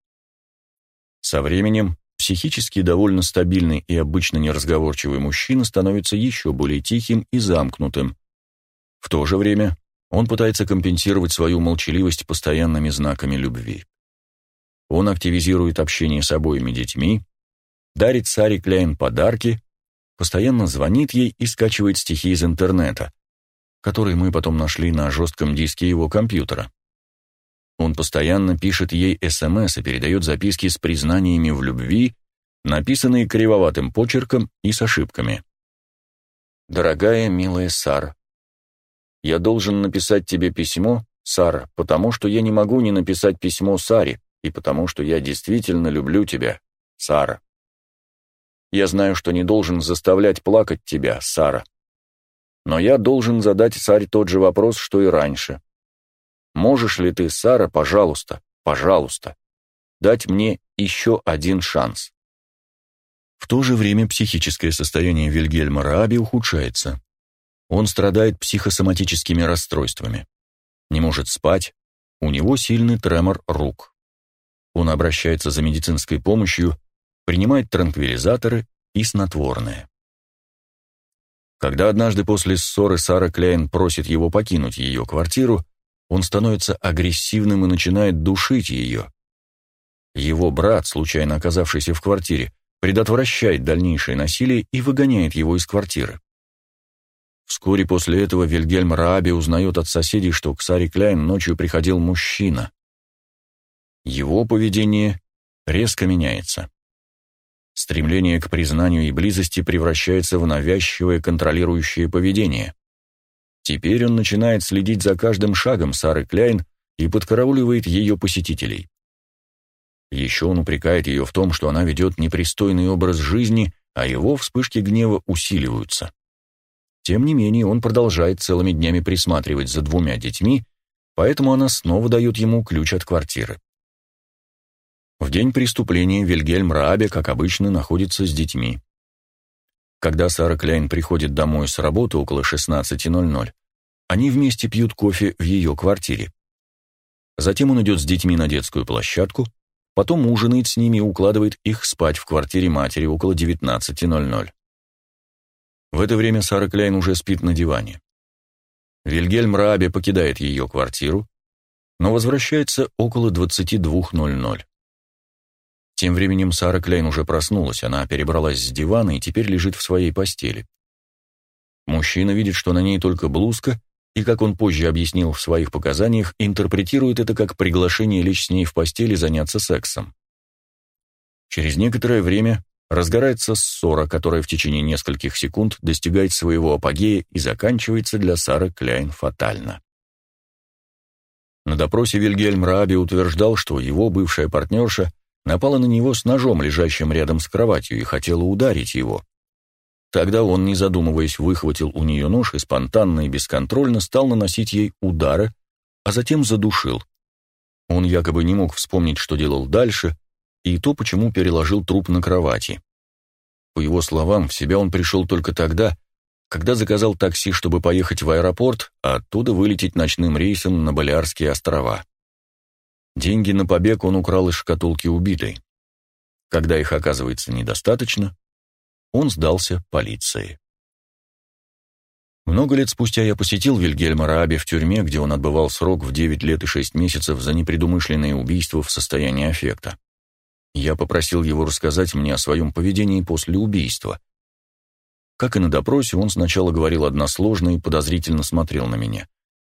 Со временем психически довольно стабильный и обычно неразговорчивый мужчина становится еще более тихим и замкнутым. В то же время он пытается компенсировать свою молчаливость постоянными знаками любви. Он активизирует общение с обоими детьми, дарит Саре Кляйн подарки, постоянно звонит ей и скачивает стихи из интернета, которые мы потом нашли на жестком диске его компьютера. Он постоянно пишет ей СМС и передает записки с признаниями в любви, написанные кривоватым почерком и с ошибками. «Дорогая, милая Сара, я должен написать тебе письмо, Сара, потому что я не могу не написать письмо Саре, и потому что я действительно люблю тебя, Сара. Я знаю, что не должен заставлять плакать тебя, Сара. Но я должен задать Саре тот же вопрос, что и раньше. Можешь ли ты, Сара, пожалуйста, пожалуйста, дать мне еще один шанс? В то же время психическое состояние Вильгельма Рааби ухудшается. Он страдает психосоматическими расстройствами. Не может спать, у него сильный тремор рук. Он обращается за медицинской помощью, принимает транквилизаторы и снотворные. Когда однажды после ссоры Сара Кляйн просит его покинуть ее квартиру, он становится агрессивным и начинает душить ее. Его брат, случайно оказавшийся в квартире, предотвращает дальнейшее насилие и выгоняет его из квартиры. Вскоре после этого Вильгельм Рааби узнает от соседей, что к Саре Кляйн ночью приходил мужчина. Его поведение резко меняется. Стремление к признанию и близости превращается в навязчивое контролирующее поведение. Теперь он начинает следить за каждым шагом Сары Кляйн и подкарауливает ее посетителей. Еще он упрекает ее в том, что она ведет непристойный образ жизни, а его вспышки гнева усиливаются. Тем не менее, он продолжает целыми днями присматривать за двумя детьми, поэтому она снова дает ему ключ от квартиры. В день преступления Вильгельм Раабе, как обычно, находится с детьми. Когда Сара Кляйн приходит домой с работы около 16.00, они вместе пьют кофе в ее квартире. Затем он идет с детьми на детскую площадку, потом ужинает с ними и укладывает их спать в квартире матери около 19.00. В это время Сара Кляйн уже спит на диване. Вильгельм Рааби покидает ее квартиру, но возвращается около 22.00. Тем временем Сара Клейн уже проснулась, она перебралась с дивана и теперь лежит в своей постели. Мужчина видит, что на ней только блузка, и, как он позже объяснил в своих показаниях, интерпретирует это как приглашение лечь с ней в постели заняться сексом. Через некоторое время разгорается ссора, которая в течение нескольких секунд достигает своего апогея и заканчивается для Сары Кляйн фатально. На допросе Вильгельм Раби утверждал, что его бывшая партнерша напала на него с ножом, лежащим рядом с кроватью, и хотела ударить его. Тогда он, не задумываясь, выхватил у нее нож и спонтанно и бесконтрольно стал наносить ей удары, а затем задушил. Он якобы не мог вспомнить, что делал дальше, и то, почему переложил труп на кровати. По его словам, в себя он пришел только тогда, когда заказал такси, чтобы поехать в аэропорт, а оттуда вылететь ночным рейсом на Балиарские острова. Деньги на побег он украл из шкатулки убитой. Когда их оказывается недостаточно, он сдался полиции. Много лет спустя я посетил Вильгельма Рааби в тюрьме, где он отбывал срок в 9 лет и 6 месяцев за непредумышленное убийство в состоянии аффекта. Я попросил его рассказать мне о своем поведении после убийства. Как и на допросе, он сначала говорил односложно и подозрительно смотрел на меня.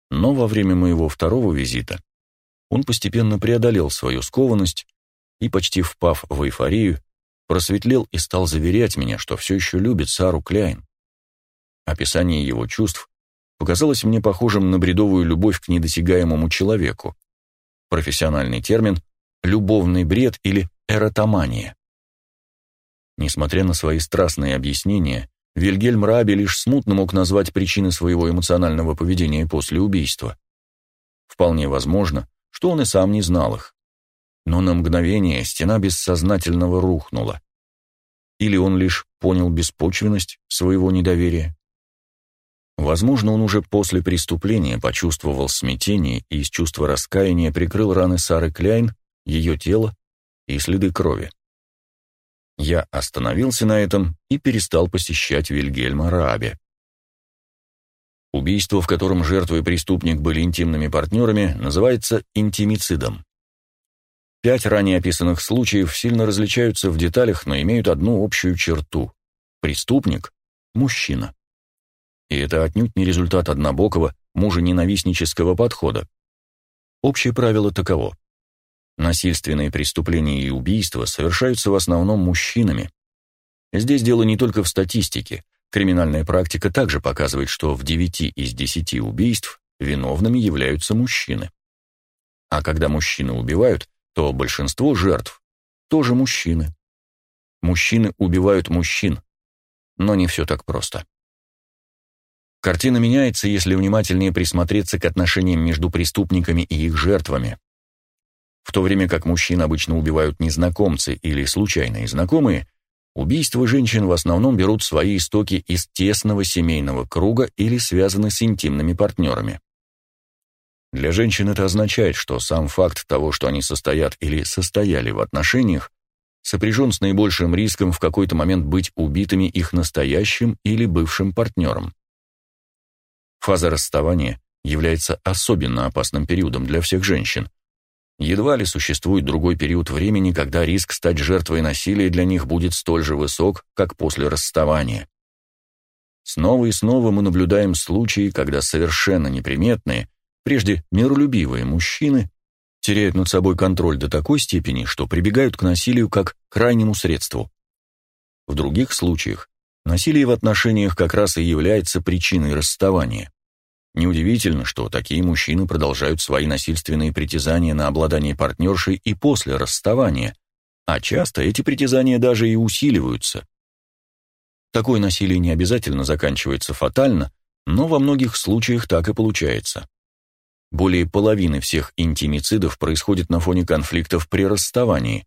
Но во время моего второго визита он постепенно преодолел свою скованность и, почти впав в эйфорию, просветлел и стал заверять меня, что все еще любит Сару Кляйн. Описание его чувств показалось мне похожим на бредовую любовь к недосягаемому человеку. Профессиональный термин «любовный бред» или «эротомания». Несмотря на свои страстные объяснения, Вильгельм Раби лишь смутно мог назвать причины своего эмоционального поведения после убийства. Вполне возможно, что он и сам не знал их. Но на мгновение стена бессознательного рухнула. Или он лишь понял беспочвенность своего недоверия. Возможно, он уже после преступления почувствовал смятение и из чувства раскаяния прикрыл раны Сары Кляйн, ее тело и следы крови. Я остановился на этом и перестал посещать Вильгельма Рааби. Убийство, в котором жертва и преступник были интимными партнерами, называется интимицидом. Пять ранее описанных случаев сильно различаются в деталях, но имеют одну общую черту. Преступник – мужчина. И это отнюдь не результат однобокого, мужа-ненавистнического подхода. Общее правило таково. Насильственные преступления и убийства совершаются в основном мужчинами. Здесь дело не только в статистике. Криминальная практика также показывает, что в 9 из 10 убийств виновными являются мужчины. А когда мужчины убивают, то большинство жертв тоже мужчины. Мужчины убивают мужчин, но не все так просто. Картина меняется, если внимательнее присмотреться к отношениям между преступниками и их жертвами. В то время как мужчин обычно убивают незнакомцы или случайные знакомые, Убийства женщин в основном берут свои истоки из тесного семейного круга или связаны с интимными партнерами. Для женщин это означает, что сам факт того, что они состоят или состояли в отношениях, сопряжен с наибольшим риском в какой-то момент быть убитыми их настоящим или бывшим партнером. Фаза расставания является особенно опасным периодом для всех женщин, Едва ли существует другой период времени, когда риск стать жертвой насилия для них будет столь же высок, как после расставания. Снова и снова мы наблюдаем случаи, когда совершенно неприметные, прежде миролюбивые мужчины теряют над собой контроль до такой степени, что прибегают к насилию как к крайнему средству. В других случаях насилие в отношениях как раз и является причиной расставания. Неудивительно, что такие мужчины продолжают свои насильственные притязания на обладание партнершей и после расставания, а часто эти притязания даже и усиливаются. Такое насилие не обязательно заканчивается фатально, но во многих случаях так и получается. Более половины всех интимицидов происходит на фоне конфликтов при расставании,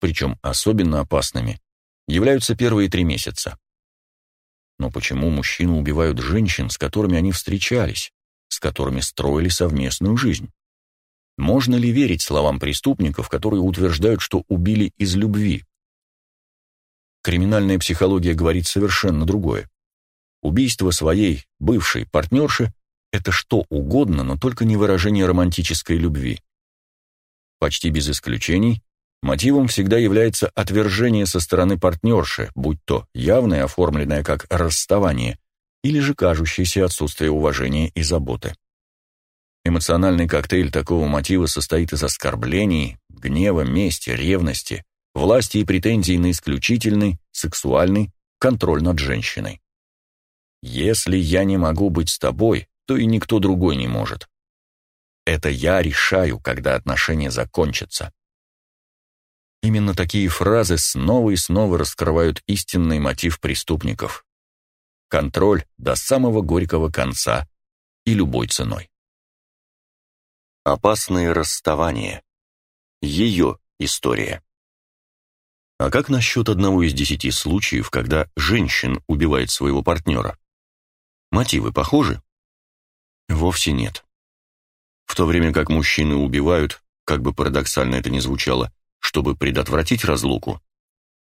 причем особенно опасными являются первые три месяца. Но почему мужчины убивают женщин, с которыми они встречались, с которыми строили совместную жизнь? Можно ли верить словам преступников, которые утверждают, что убили из любви? Криминальная психология говорит совершенно другое. Убийство своей бывшей партнерши – это что угодно, но только не выражение романтической любви. Почти без исключений, Мотивом всегда является отвержение со стороны партнерши, будь то явное, оформленное как расставание, или же кажущееся отсутствие уважения и заботы. Эмоциональный коктейль такого мотива состоит из оскорблений, гнева, мести, ревности, власти и претензий на исключительный, сексуальный контроль над женщиной. Если я не могу быть с тобой, то и никто другой не может. Это я решаю, когда отношения закончатся. Именно такие фразы снова и снова раскрывают истинный мотив преступников. Контроль до самого горького конца и любой ценой. Опасные расставания. Ее история. А как насчет одного из десяти случаев, когда женщин убивает своего партнера? Мотивы похожи? Вовсе нет. В то время как мужчины убивают, как бы парадоксально это ни звучало, чтобы предотвратить разлуку,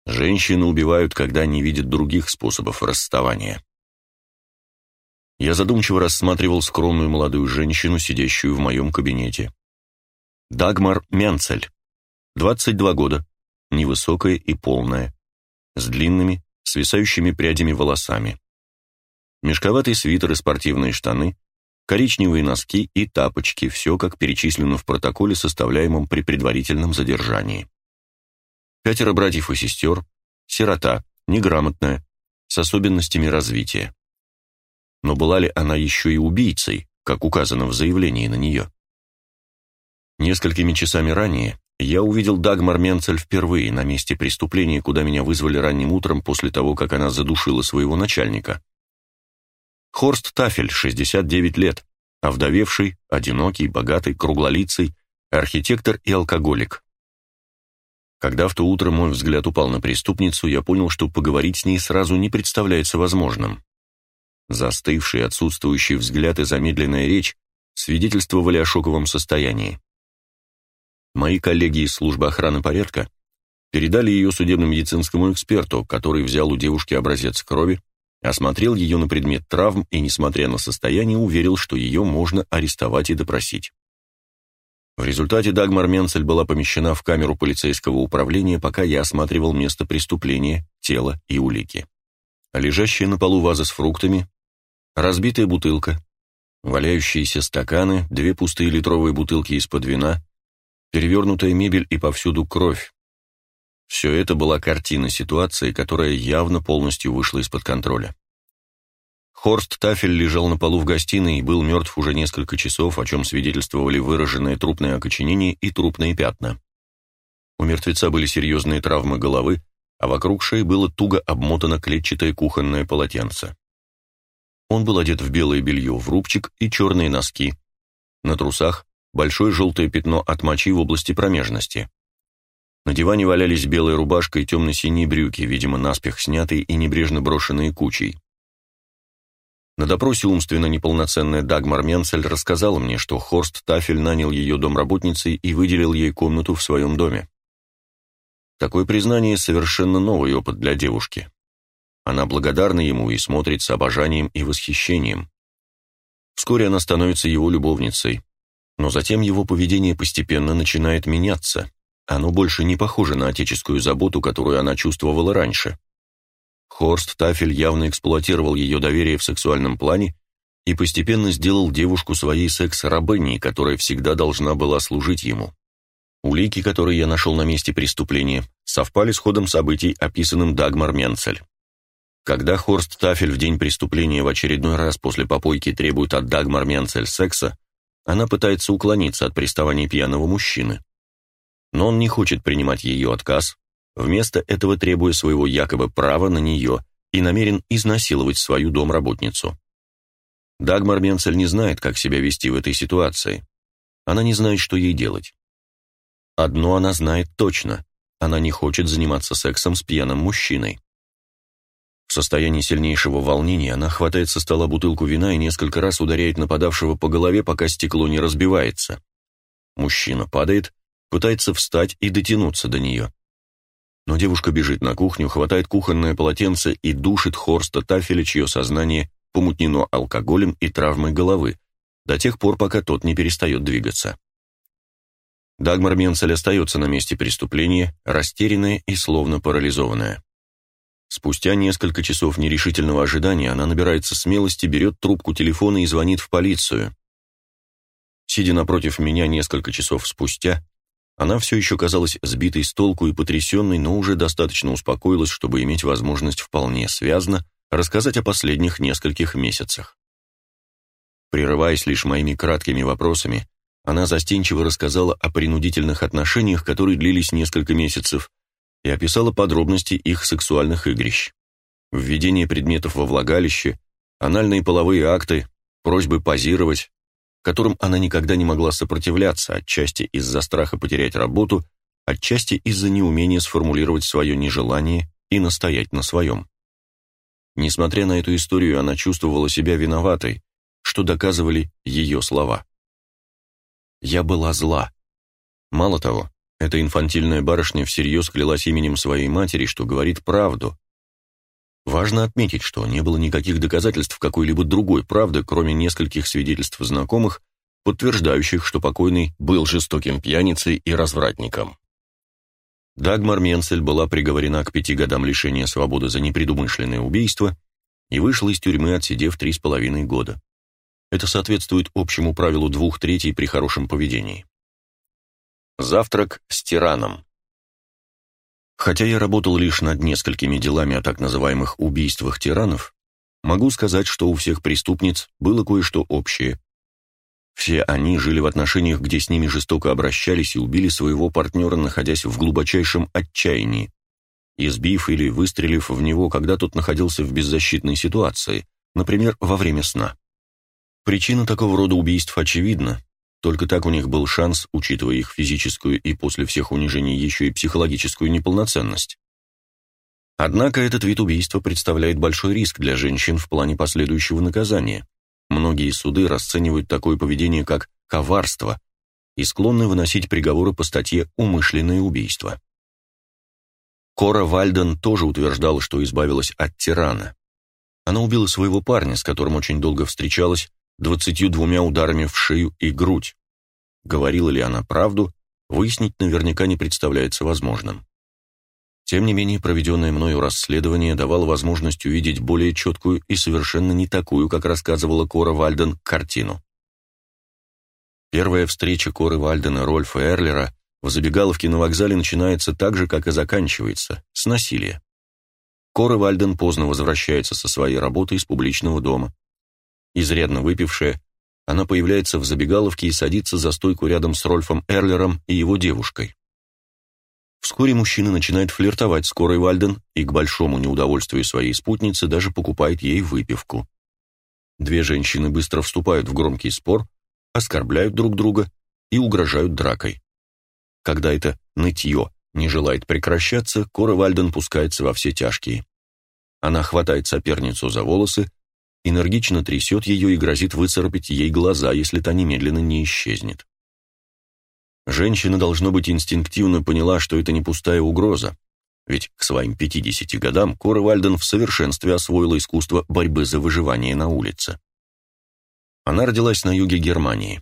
женщины убивают, когда не видят других способов расставания. Я задумчиво рассматривал скромную молодую женщину, сидящую в моем кабинете. Дагмар Менцель, 22 года, невысокая и полная, с длинными, свисающими прядями волосами. Мешковатый свитер и спортивные штаны, коричневые носки и тапочки, все как перечислено в протоколе, составляемом при предварительном задержании. Пятеро братьев и сестер, сирота, неграмотная, с особенностями развития. Но была ли она еще и убийцей, как указано в заявлении на нее? Несколькими часами ранее я увидел Дагмар Менцель впервые на месте преступления, куда меня вызвали ранним утром после того, как она задушила своего начальника. Хорст Тафель, 69 лет, овдовевший, одинокий, богатый, круглолицый, архитектор и алкоголик. Когда в то утро мой взгляд упал на преступницу, я понял, что поговорить с ней сразу не представляется возможным. Застывший, отсутствующий взгляд и замедленная речь свидетельствовали о шоковом состоянии. Мои коллеги из службы охраны порядка передали ее судебно-медицинскому эксперту, который взял у девушки образец крови, осмотрел ее на предмет травм и, несмотря на состояние, уверил, что ее можно арестовать и допросить. В результате Дагмар Менцель была помещена в камеру полицейского управления, пока я осматривал место преступления, тело и улики. Лежащая на полу ваза с фруктами, разбитая бутылка, валяющиеся стаканы, две пустые литровые бутылки из-под вина, перевернутая мебель и повсюду кровь, все это была картина ситуации, которая явно полностью вышла из-под контроля. Хорст Тафель лежал на полу в гостиной и был мертв уже несколько часов, о чем свидетельствовали выраженное трупное окоченение и трупные пятна. У мертвеца были серьезные травмы головы, а вокруг шеи было туго обмотано клетчатое кухонное полотенце. Он был одет в белое белье в рубчик и черные носки. На трусах большое желтое пятно от мочи в области промежности. На диване валялись белая рубашка и темно-синие брюки, видимо, наспех снятые и небрежно брошенные кучей. На допросе умственно неполноценная Дагмар Менцель рассказала мне, что Хорст Тафель нанял ее домработницей и выделил ей комнату в своем доме. Такое признание совершенно новый опыт для девушки. Она благодарна ему и смотрит с обожанием и восхищением. Вскоре она становится его любовницей, но затем его поведение постепенно начинает меняться. Оно больше не похоже на отеческую заботу, которую она чувствовала раньше. Хорст Тафель явно эксплуатировал ее доверие в сексуальном плане и постепенно сделал девушку своей секс-рабыней, которая всегда должна была служить ему. Улики, которые я нашел на месте преступления, совпали с ходом событий, описанным Дагмар Менцель. Когда Хорст Тафель в день преступления в очередной раз после попойки требует от Дагмар Менцель секса, она пытается уклониться от приставания пьяного мужчины но он не хочет принимать ее отказ, вместо этого требуя своего якобы права на нее и намерен изнасиловать свою домработницу. Дагмар Менцель не знает, как себя вести в этой ситуации. Она не знает, что ей делать. Одно она знает точно. Она не хочет заниматься сексом с пьяным мужчиной. В состоянии сильнейшего волнения она хватает со стола бутылку вина и несколько раз ударяет нападавшего по голове, пока стекло не разбивается. Мужчина падает, пытается встать и дотянуться до нее. Но девушка бежит на кухню, хватает кухонное полотенце и душит Хорста Тафеля, чье сознание помутнено алкоголем и травмой головы, до тех пор, пока тот не перестает двигаться. Дагмар Менцель остается на месте преступления, растерянная и словно парализованная. Спустя несколько часов нерешительного ожидания она набирается смелости, берет трубку телефона и звонит в полицию. Сидя напротив меня несколько часов спустя, она все еще казалась сбитой с толку и потрясенной, но уже достаточно успокоилась, чтобы иметь возможность вполне связно рассказать о последних нескольких месяцах. Прерываясь лишь моими краткими вопросами, она застенчиво рассказала о принудительных отношениях, которые длились несколько месяцев, и описала подробности их сексуальных игрищ. Введение предметов во влагалище, анальные половые акты, просьбы позировать, которым она никогда не могла сопротивляться, отчасти из-за страха потерять работу, отчасти из-за неумения сформулировать свое нежелание и настоять на своем. Несмотря на эту историю, она чувствовала себя виноватой, что доказывали ее слова. Я была зла. Мало того, эта инфантильная барышня всерьез клялась именем своей матери, что говорит правду. Важно отметить, что не было никаких доказательств какой-либо другой правды, кроме нескольких свидетельств знакомых, подтверждающих, что покойный был жестоким пьяницей и развратником. Дагмар Менцель была приговорена к пяти годам лишения свободы за непредумышленное убийство и вышла из тюрьмы, отсидев три с половиной года. Это соответствует общему правилу двух третей при хорошем поведении. Завтрак с тираном. Хотя я работал лишь над несколькими делами о так называемых убийствах тиранов, могу сказать, что у всех преступниц было кое-что общее. Все они жили в отношениях, где с ними жестоко обращались и убили своего партнера, находясь в глубочайшем отчаянии, избив или выстрелив в него, когда тот находился в беззащитной ситуации, например, во время сна. Причина такого рода убийств очевидна. Только так у них был шанс, учитывая их физическую и после всех унижений еще и психологическую неполноценность. Однако этот вид убийства представляет большой риск для женщин в плане последующего наказания. Многие суды расценивают такое поведение как коварство и склонны выносить приговоры по статье «умышленное убийство». Кора Вальден тоже утверждала, что избавилась от тирана. Она убила своего парня, с которым очень долго встречалась, двадцатью двумя ударами в шею и грудь. Говорила ли она правду, выяснить наверняка не представляется возможным. Тем не менее, проведенное мною расследование давало возможность увидеть более четкую и совершенно не такую, как рассказывала Кора Вальден, картину. Первая встреча Коры Вальден Рольфа Эрлера в забегаловке на вокзале начинается так же, как и заканчивается, с насилия. Кора Вальден поздно возвращается со своей работы из публичного дома. Изрядно выпившая, она появляется в забегаловке и садится за стойку рядом с Рольфом Эрлером и его девушкой. Вскоре мужчина начинает флиртовать с Корой Вальден и к большому неудовольствию своей спутницы даже покупает ей выпивку. Две женщины быстро вступают в громкий спор, оскорбляют друг друга и угрожают дракой. Когда это нытье не желает прекращаться, Кора Вальден пускается во все тяжкие. Она хватает соперницу за волосы, энергично трясет ее и грозит выцарапать ей глаза, если та немедленно не исчезнет. Женщина, должно быть, инстинктивно поняла, что это не пустая угроза, ведь к своим 50 годам Кора Вальден в совершенстве освоила искусство борьбы за выживание на улице. Она родилась на юге Германии.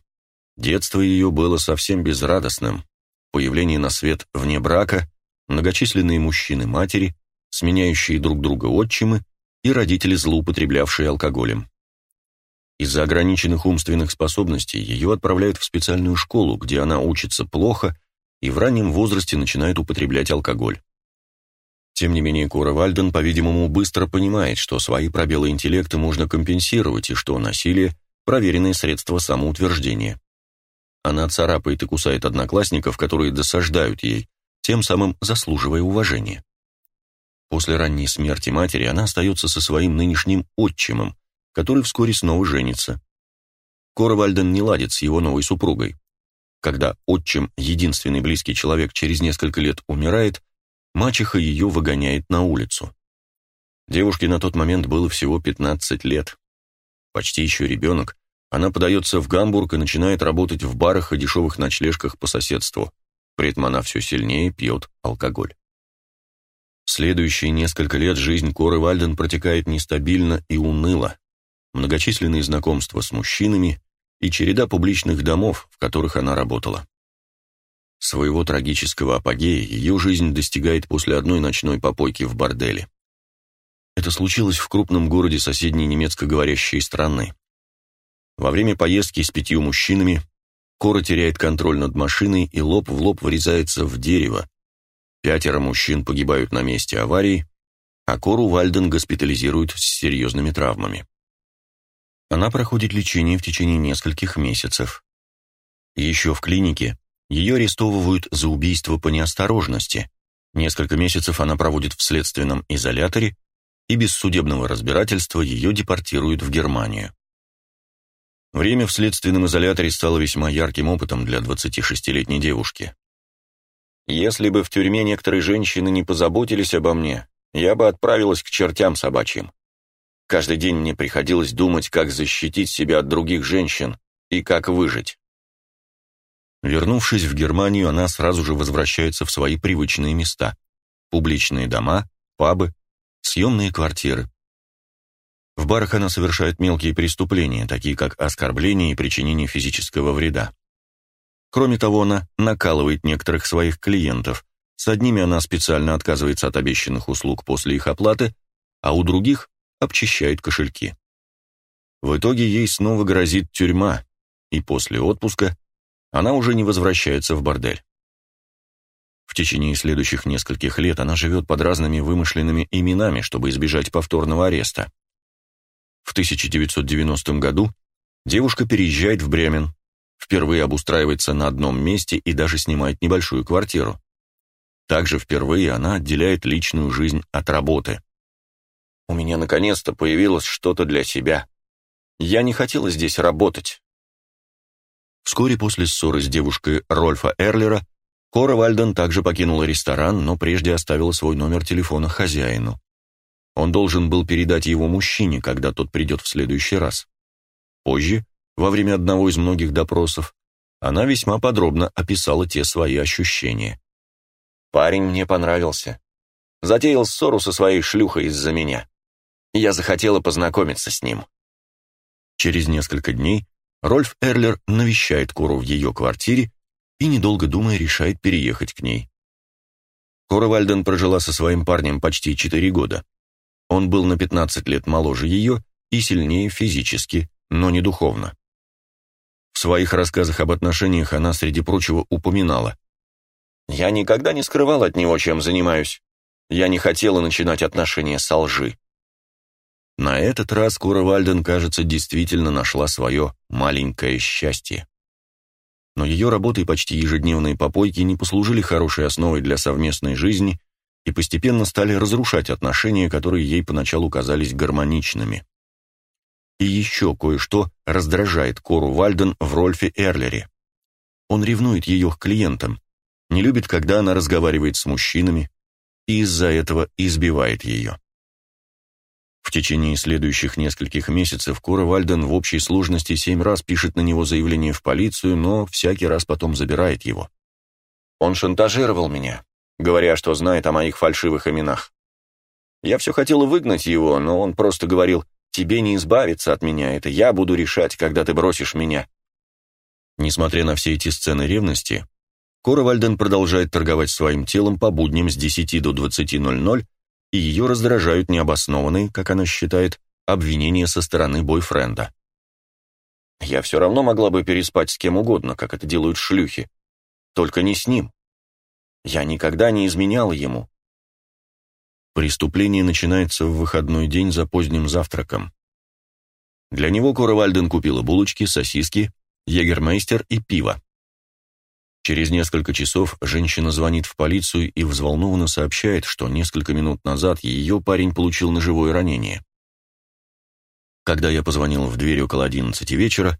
Детство ее было совсем безрадостным. Появление на свет вне брака, многочисленные мужчины-матери, сменяющие друг друга отчимы и родители, злоупотреблявшие алкоголем. Из-за ограниченных умственных способностей ее отправляют в специальную школу, где она учится плохо и в раннем возрасте начинает употреблять алкоголь. Тем не менее, Кора Вальден, по-видимому, быстро понимает, что свои пробелы интеллекта можно компенсировать и что насилие – проверенное средство самоутверждения. Она царапает и кусает одноклассников, которые досаждают ей, тем самым заслуживая уважения. После ранней смерти матери она остается со своим нынешним отчимом, который вскоре снова женится. Кора Вальден не ладит с его новой супругой. Когда отчим, единственный близкий человек, через несколько лет умирает, мачеха ее выгоняет на улицу. Девушке на тот момент было всего 15 лет. Почти еще ребенок, она подается в Гамбург и начинает работать в барах и дешевых ночлежках по соседству. При этом она все сильнее пьет алкоголь. Следующие несколько лет жизнь Коры Вальден протекает нестабильно и уныло. Многочисленные знакомства с мужчинами и череда публичных домов, в которых она работала. Своего трагического апогея ее жизнь достигает после одной ночной попойки в борделе. Это случилось в крупном городе соседней немецкоговорящей страны. Во время поездки с пятью мужчинами Кора теряет контроль над машиной и лоб в лоб врезается в дерево. Пятеро мужчин погибают на месте аварии, а Кору Вальден госпитализируют с серьезными травмами. Она проходит лечение в течение нескольких месяцев. Еще в клинике ее арестовывают за убийство по неосторожности. Несколько месяцев она проводит в следственном изоляторе, и без судебного разбирательства ее депортируют в Германию. Время в следственном изоляторе стало весьма ярким опытом для 26-летней девушки. Если бы в тюрьме некоторые женщины не позаботились обо мне, я бы отправилась к чертям собачьим. Каждый день мне приходилось думать, как защитить себя от других женщин и как выжить. Вернувшись в Германию, она сразу же возвращается в свои привычные места: публичные дома, пабы, съемные квартиры. В барах она совершает мелкие преступления, такие как оскорбление и причинение физического вреда. Кроме того, она накалывает некоторых своих клиентов. С одними она специально отказывается от обещанных услуг после их оплаты, а у других обчищает кошельки. В итоге ей снова грозит тюрьма, и после отпуска она уже не возвращается в бордель. В течение следующих нескольких лет она живет под разными вымышленными именами, чтобы избежать повторного ареста. В 1990 году девушка переезжает в Бремен, впервые обустраивается на одном месте и даже снимает небольшую квартиру. Также впервые она отделяет личную жизнь от работы. У меня наконец-то появилось что-то для себя. Я не хотела здесь работать. Вскоре после ссоры с девушкой Рольфа Эрлера Кора Вальден также покинула ресторан, но прежде оставила свой номер телефона хозяину. Он должен был передать его мужчине, когда тот придет в следующий раз. Позже, во время одного из многих допросов, она весьма подробно описала те свои ощущения. Парень мне понравился. Затеял ссору со своей шлюхой из-за меня. Я захотела познакомиться с ним. Через несколько дней Рольф Эрлер навещает Кору в ее квартире и, недолго думая, решает переехать к ней. Кора Вальден прожила со своим парнем почти 4 года. Он был на 15 лет моложе ее и сильнее физически, но не духовно. В своих рассказах об отношениях она, среди прочего, упоминала. «Я никогда не скрывала от него, чем занимаюсь. Я не хотела начинать отношения со лжи. На этот раз Кора Вальден, кажется, действительно нашла свое маленькое счастье. Но ее работа и почти ежедневные попойки не послужили хорошей основой для совместной жизни и постепенно стали разрушать отношения, которые ей поначалу казались гармоничными. И еще кое-что раздражает Кору Вальден в Рольфе Эрлере. Он ревнует ее к клиентам, не любит, когда она разговаривает с мужчинами, и из-за этого избивает ее. В течение следующих нескольких месяцев Кора Вальден в общей сложности семь раз пишет на него заявление в полицию, но всякий раз потом забирает его. Он шантажировал меня, говоря, что знает о моих фальшивых именах. Я все хотела выгнать его, но он просто говорил, «Тебе не избавиться от меня, это я буду решать, когда ты бросишь меня». Несмотря на все эти сцены ревности, Кора Вальден продолжает торговать своим телом по будням с 10 до 20.00 и ее раздражают необоснованные, как она считает, обвинения со стороны бойфренда. Я все равно могла бы переспать с кем угодно, как это делают шлюхи, только не с ним. Я никогда не изменяла ему. Преступление начинается в выходной день за поздним завтраком. Для него Кора Вальден купила булочки, сосиски, егермейстер и пиво. Через несколько часов женщина звонит в полицию и взволнованно сообщает, что несколько минут назад ее парень получил ножевое ранение. Когда я позвонил в дверь около 11 вечера,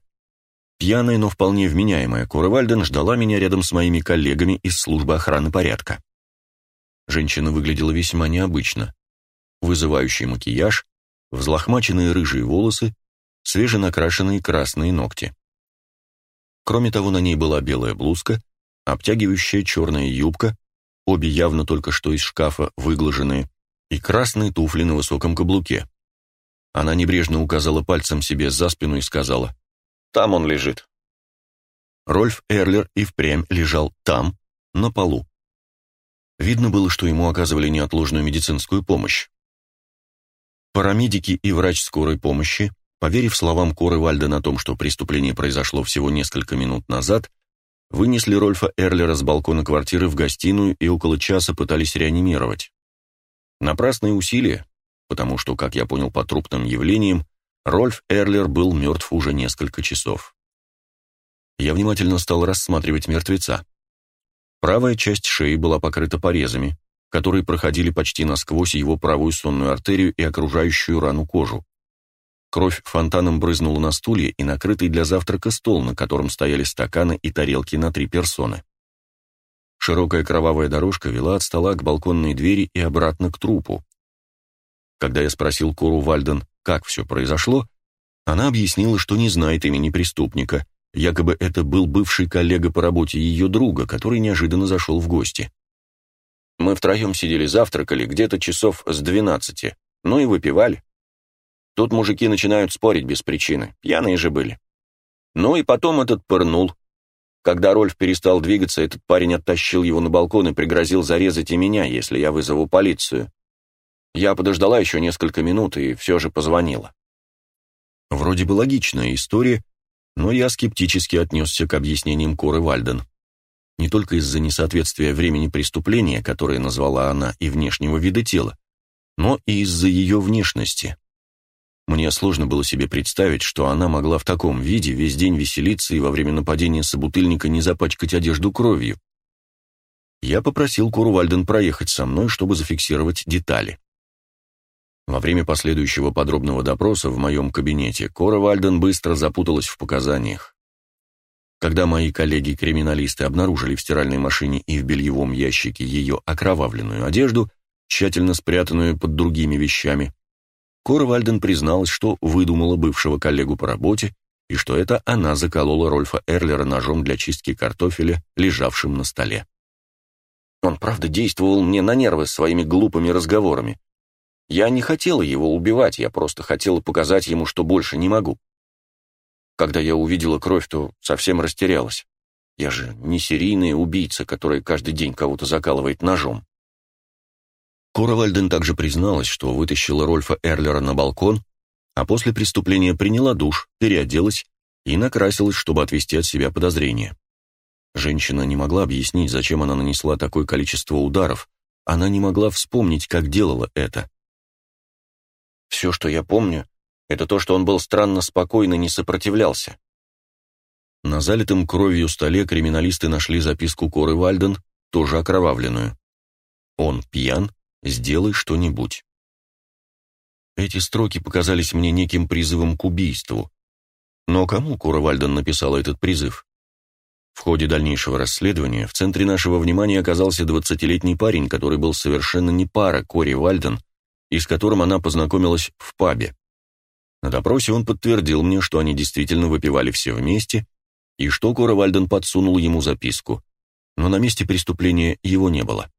пьяная, но вполне вменяемая Кора Вальден ждала меня рядом с моими коллегами из службы охраны порядка. Женщина выглядела весьма необычно. Вызывающий макияж, взлохмаченные рыжие волосы, свеженакрашенные красные ногти. Кроме того, на ней была белая блузка, обтягивающая черная юбка, обе явно только что из шкафа выглаженные, и красные туфли на высоком каблуке. Она небрежно указала пальцем себе за спину и сказала «Там он лежит». Рольф Эрлер и впрямь лежал там, на полу. Видно было, что ему оказывали неотложную медицинскую помощь. Парамедики и врач скорой помощи, поверив словам Коры Вальден о том, что преступление произошло всего несколько минут назад, вынесли Рольфа Эрлера с балкона квартиры в гостиную и около часа пытались реанимировать. Напрасные усилия, потому что, как я понял по трупным явлениям, Рольф Эрлер был мертв уже несколько часов. Я внимательно стал рассматривать мертвеца. Правая часть шеи была покрыта порезами, которые проходили почти насквозь его правую сонную артерию и окружающую рану кожу. Кровь фонтаном брызнула на стулья и накрытый для завтрака стол, на котором стояли стаканы и тарелки на три персоны. Широкая кровавая дорожка вела от стола к балконной двери и обратно к трупу. Когда я спросил Кору Вальден, как все произошло, она объяснила, что не знает имени преступника, Якобы это был бывший коллега по работе ее друга, который неожиданно зашел в гости. Мы втроем сидели завтракали где-то часов с двенадцати, ну и выпивали. Тут мужики начинают спорить без причины, пьяные же были. Ну и потом этот пырнул. Когда Рольф перестал двигаться, этот парень оттащил его на балкон и пригрозил зарезать и меня, если я вызову полицию. Я подождала еще несколько минут и все же позвонила. Вроде бы логичная история, но я скептически отнесся к объяснениям Коры Вальден. Не только из-за несоответствия времени преступления, которое назвала она, и внешнего вида тела, но и из-за ее внешности. Мне сложно было себе представить, что она могла в таком виде весь день веселиться и во время нападения собутыльника не запачкать одежду кровью. Я попросил Кору Вальден проехать со мной, чтобы зафиксировать детали. Во время последующего подробного допроса в моем кабинете Кора Вальден быстро запуталась в показаниях. Когда мои коллеги-криминалисты обнаружили в стиральной машине и в бельевом ящике ее окровавленную одежду, тщательно спрятанную под другими вещами, Кора Вальден призналась, что выдумала бывшего коллегу по работе и что это она заколола Рольфа Эрлера ножом для чистки картофеля, лежавшим на столе. Он, правда, действовал мне на нервы своими глупыми разговорами, я не хотела его убивать, я просто хотела показать ему, что больше не могу. Когда я увидела кровь, то совсем растерялась. Я же не серийная убийца, которая каждый день кого-то закалывает ножом. Кора Вальден также призналась, что вытащила Рольфа Эрлера на балкон, а после преступления приняла душ, переоделась и накрасилась, чтобы отвести от себя подозрения. Женщина не могла объяснить, зачем она нанесла такое количество ударов, она не могла вспомнить, как делала это. Все, что я помню, это то, что он был странно спокойно, не сопротивлялся. На залитом кровью столе криминалисты нашли записку Коры Вальден, тоже окровавленную. «Он пьян, сделай что-нибудь». Эти строки показались мне неким призывом к убийству. Но кому Кора Вальден написала этот призыв? В ходе дальнейшего расследования в центре нашего внимания оказался двадцатилетний парень, который был совершенно не пара Кори Вальден, и с которым она познакомилась в пабе. На допросе он подтвердил мне, что они действительно выпивали все вместе, и что Кора Вальден подсунул ему записку, но на месте преступления его не было.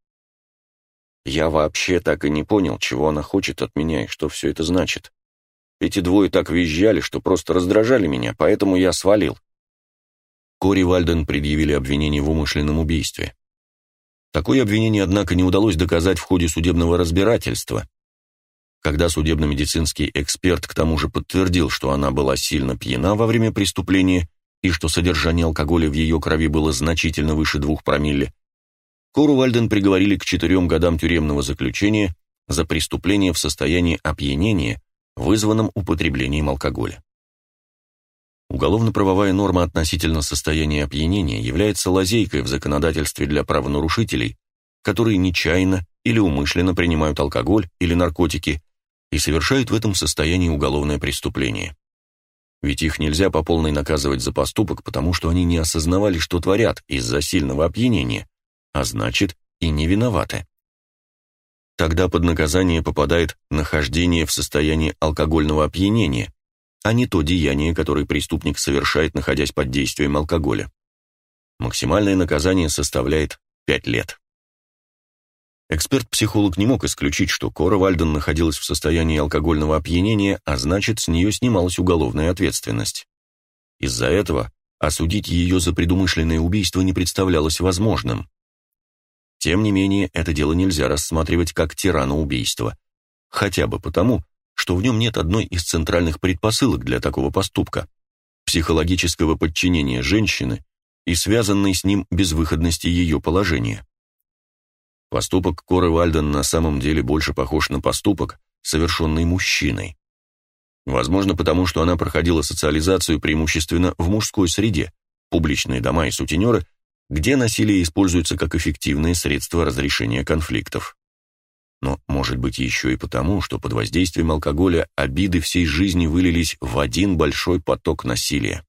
Я вообще так и не понял, чего она хочет от меня и что все это значит. Эти двое так визжали, что просто раздражали меня, поэтому я свалил. Кори Вальден предъявили обвинение в умышленном убийстве. Такое обвинение, однако, не удалось доказать в ходе судебного разбирательства, когда судебно-медицинский эксперт к тому же подтвердил, что она была сильно пьяна во время преступления и что содержание алкоголя в ее крови было значительно выше двух промилле, Кору Вальден приговорили к четырем годам тюремного заключения за преступление в состоянии опьянения, вызванном употреблением алкоголя. Уголовно-правовая норма относительно состояния опьянения является лазейкой в законодательстве для правонарушителей, которые нечаянно или умышленно принимают алкоголь или наркотики и совершают в этом состоянии уголовное преступление. Ведь их нельзя по полной наказывать за поступок, потому что они не осознавали, что творят из-за сильного опьянения, а значит, и не виноваты. Тогда под наказание попадает нахождение в состоянии алкогольного опьянения, а не то деяние, которое преступник совершает, находясь под действием алкоголя. Максимальное наказание составляет 5 лет. Эксперт-психолог не мог исключить, что Кора Вальден находилась в состоянии алкогольного опьянения, а значит, с нее снималась уголовная ответственность. Из-за этого осудить ее за предумышленное убийство не представлялось возможным. Тем не менее, это дело нельзя рассматривать как тираноубийство, хотя бы потому, что в нем нет одной из центральных предпосылок для такого поступка – психологического подчинения женщины и связанной с ним безвыходности ее положения. Поступок Коры Вальден на самом деле больше похож на поступок, совершенный мужчиной. Возможно, потому что она проходила социализацию преимущественно в мужской среде, публичные дома и сутенеры, где насилие используется как эффективное средство разрешения конфликтов но, может быть, еще и потому, что под воздействием алкоголя обиды всей жизни вылились в один большой поток насилия.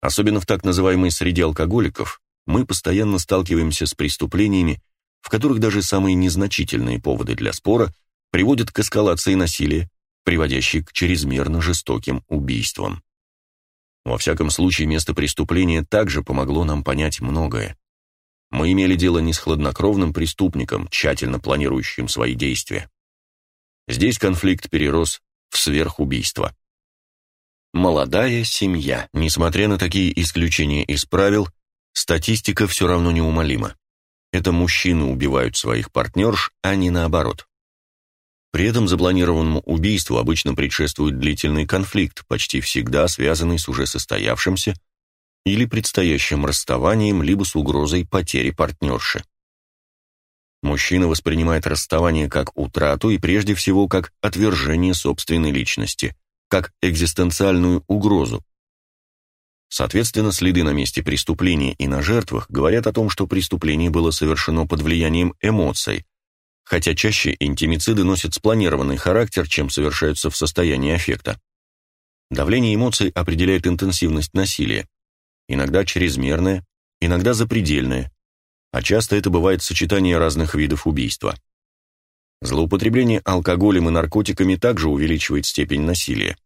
Особенно в так называемой среде алкоголиков мы постоянно сталкиваемся с преступлениями, в которых даже самые незначительные поводы для спора приводят к эскалации насилия, приводящей к чрезмерно жестоким убийствам. Во всяком случае, место преступления также помогло нам понять многое. Мы имели дело не с хладнокровным преступником, тщательно планирующим свои действия. Здесь конфликт перерос в сверхубийство. Молодая семья. Несмотря на такие исключения из правил, статистика все равно неумолима. Это мужчины убивают своих партнерш, а не наоборот. При этом запланированному убийству обычно предшествует длительный конфликт, почти всегда связанный с уже состоявшимся или предстоящим расставанием, либо с угрозой потери партнерши. Мужчина воспринимает расставание как утрату и прежде всего как отвержение собственной личности, как экзистенциальную угрозу. Соответственно, следы на месте преступления и на жертвах говорят о том, что преступление было совершено под влиянием эмоций, хотя чаще интимициды носят спланированный характер, чем совершаются в состоянии аффекта. Давление эмоций определяет интенсивность насилия иногда чрезмерное, иногда запредельное, а часто это бывает сочетание разных видов убийства. Злоупотребление алкоголем и наркотиками также увеличивает степень насилия.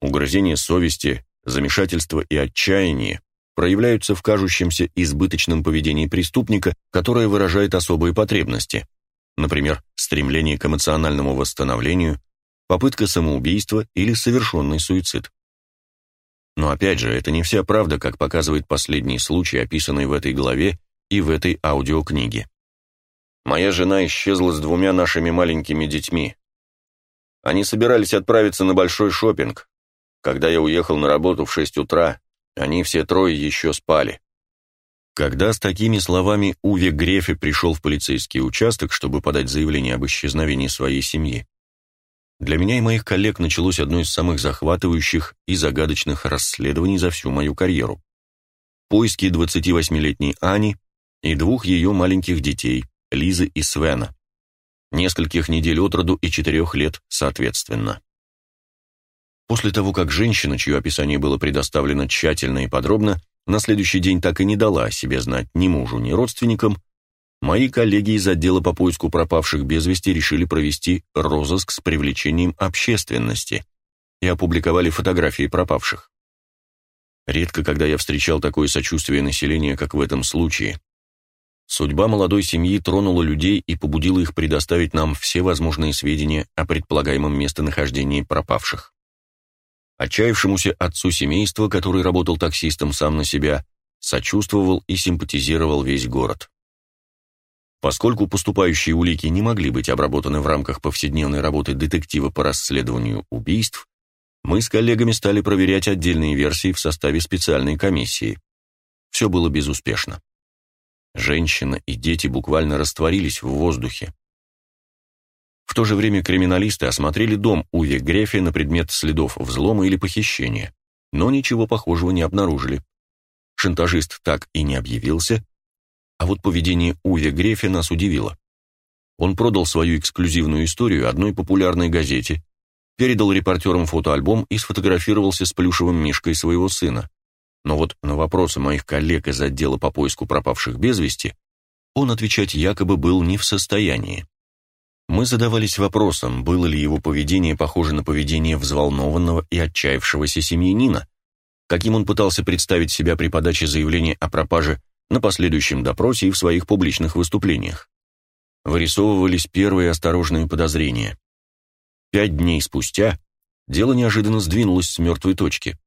Угрызение совести, замешательство и отчаяние проявляются в кажущемся избыточном поведении преступника, которое выражает особые потребности, например, стремление к эмоциональному восстановлению, попытка самоубийства или совершенный суицид. Но опять же, это не вся правда, как показывает последний случай, описанный в этой главе и в этой аудиокниге. Моя жена исчезла с двумя нашими маленькими детьми. Они собирались отправиться на большой шопинг. Когда я уехал на работу в 6 утра, они все трое еще спали. Когда с такими словами Уве Грефе пришел в полицейский участок, чтобы подать заявление об исчезновении своей семьи, для меня и моих коллег началось одно из самых захватывающих и загадочных расследований за всю мою карьеру. Поиски 28-летней Ани и двух ее маленьких детей, Лизы и Свена. Нескольких недель от роду и четырех лет соответственно. После того, как женщина, чье описание было предоставлено тщательно и подробно, на следующий день так и не дала о себе знать ни мужу, ни родственникам, Мои коллеги из отдела по поиску пропавших без вести решили провести розыск с привлечением общественности и опубликовали фотографии пропавших. Редко когда я встречал такое сочувствие населения, как в этом случае. Судьба молодой семьи тронула людей и побудила их предоставить нам все возможные сведения о предполагаемом местонахождении пропавших. Отчаявшемуся отцу семейства, который работал таксистом сам на себя, сочувствовал и симпатизировал весь город. Поскольку поступающие улики не могли быть обработаны в рамках повседневной работы детектива по расследованию убийств, мы с коллегами стали проверять отдельные версии в составе специальной комиссии. Все было безуспешно. Женщина и дети буквально растворились в воздухе. В то же время криминалисты осмотрели дом Уве Грефи на предмет следов взлома или похищения, но ничего похожего не обнаружили. Шантажист так и не объявился, а вот поведение Уве Грефи нас удивило. Он продал свою эксклюзивную историю одной популярной газете, передал репортерам фотоальбом и сфотографировался с плюшевым мишкой своего сына. Но вот на вопросы моих коллег из отдела по поиску пропавших без вести он отвечать якобы был не в состоянии. Мы задавались вопросом, было ли его поведение похоже на поведение взволнованного и отчаявшегося семьянина, каким он пытался представить себя при подаче заявления о пропаже на последующем допросе и в своих публичных выступлениях. Вырисовывались первые осторожные подозрения. Пять дней спустя дело неожиданно сдвинулось с мертвой точки.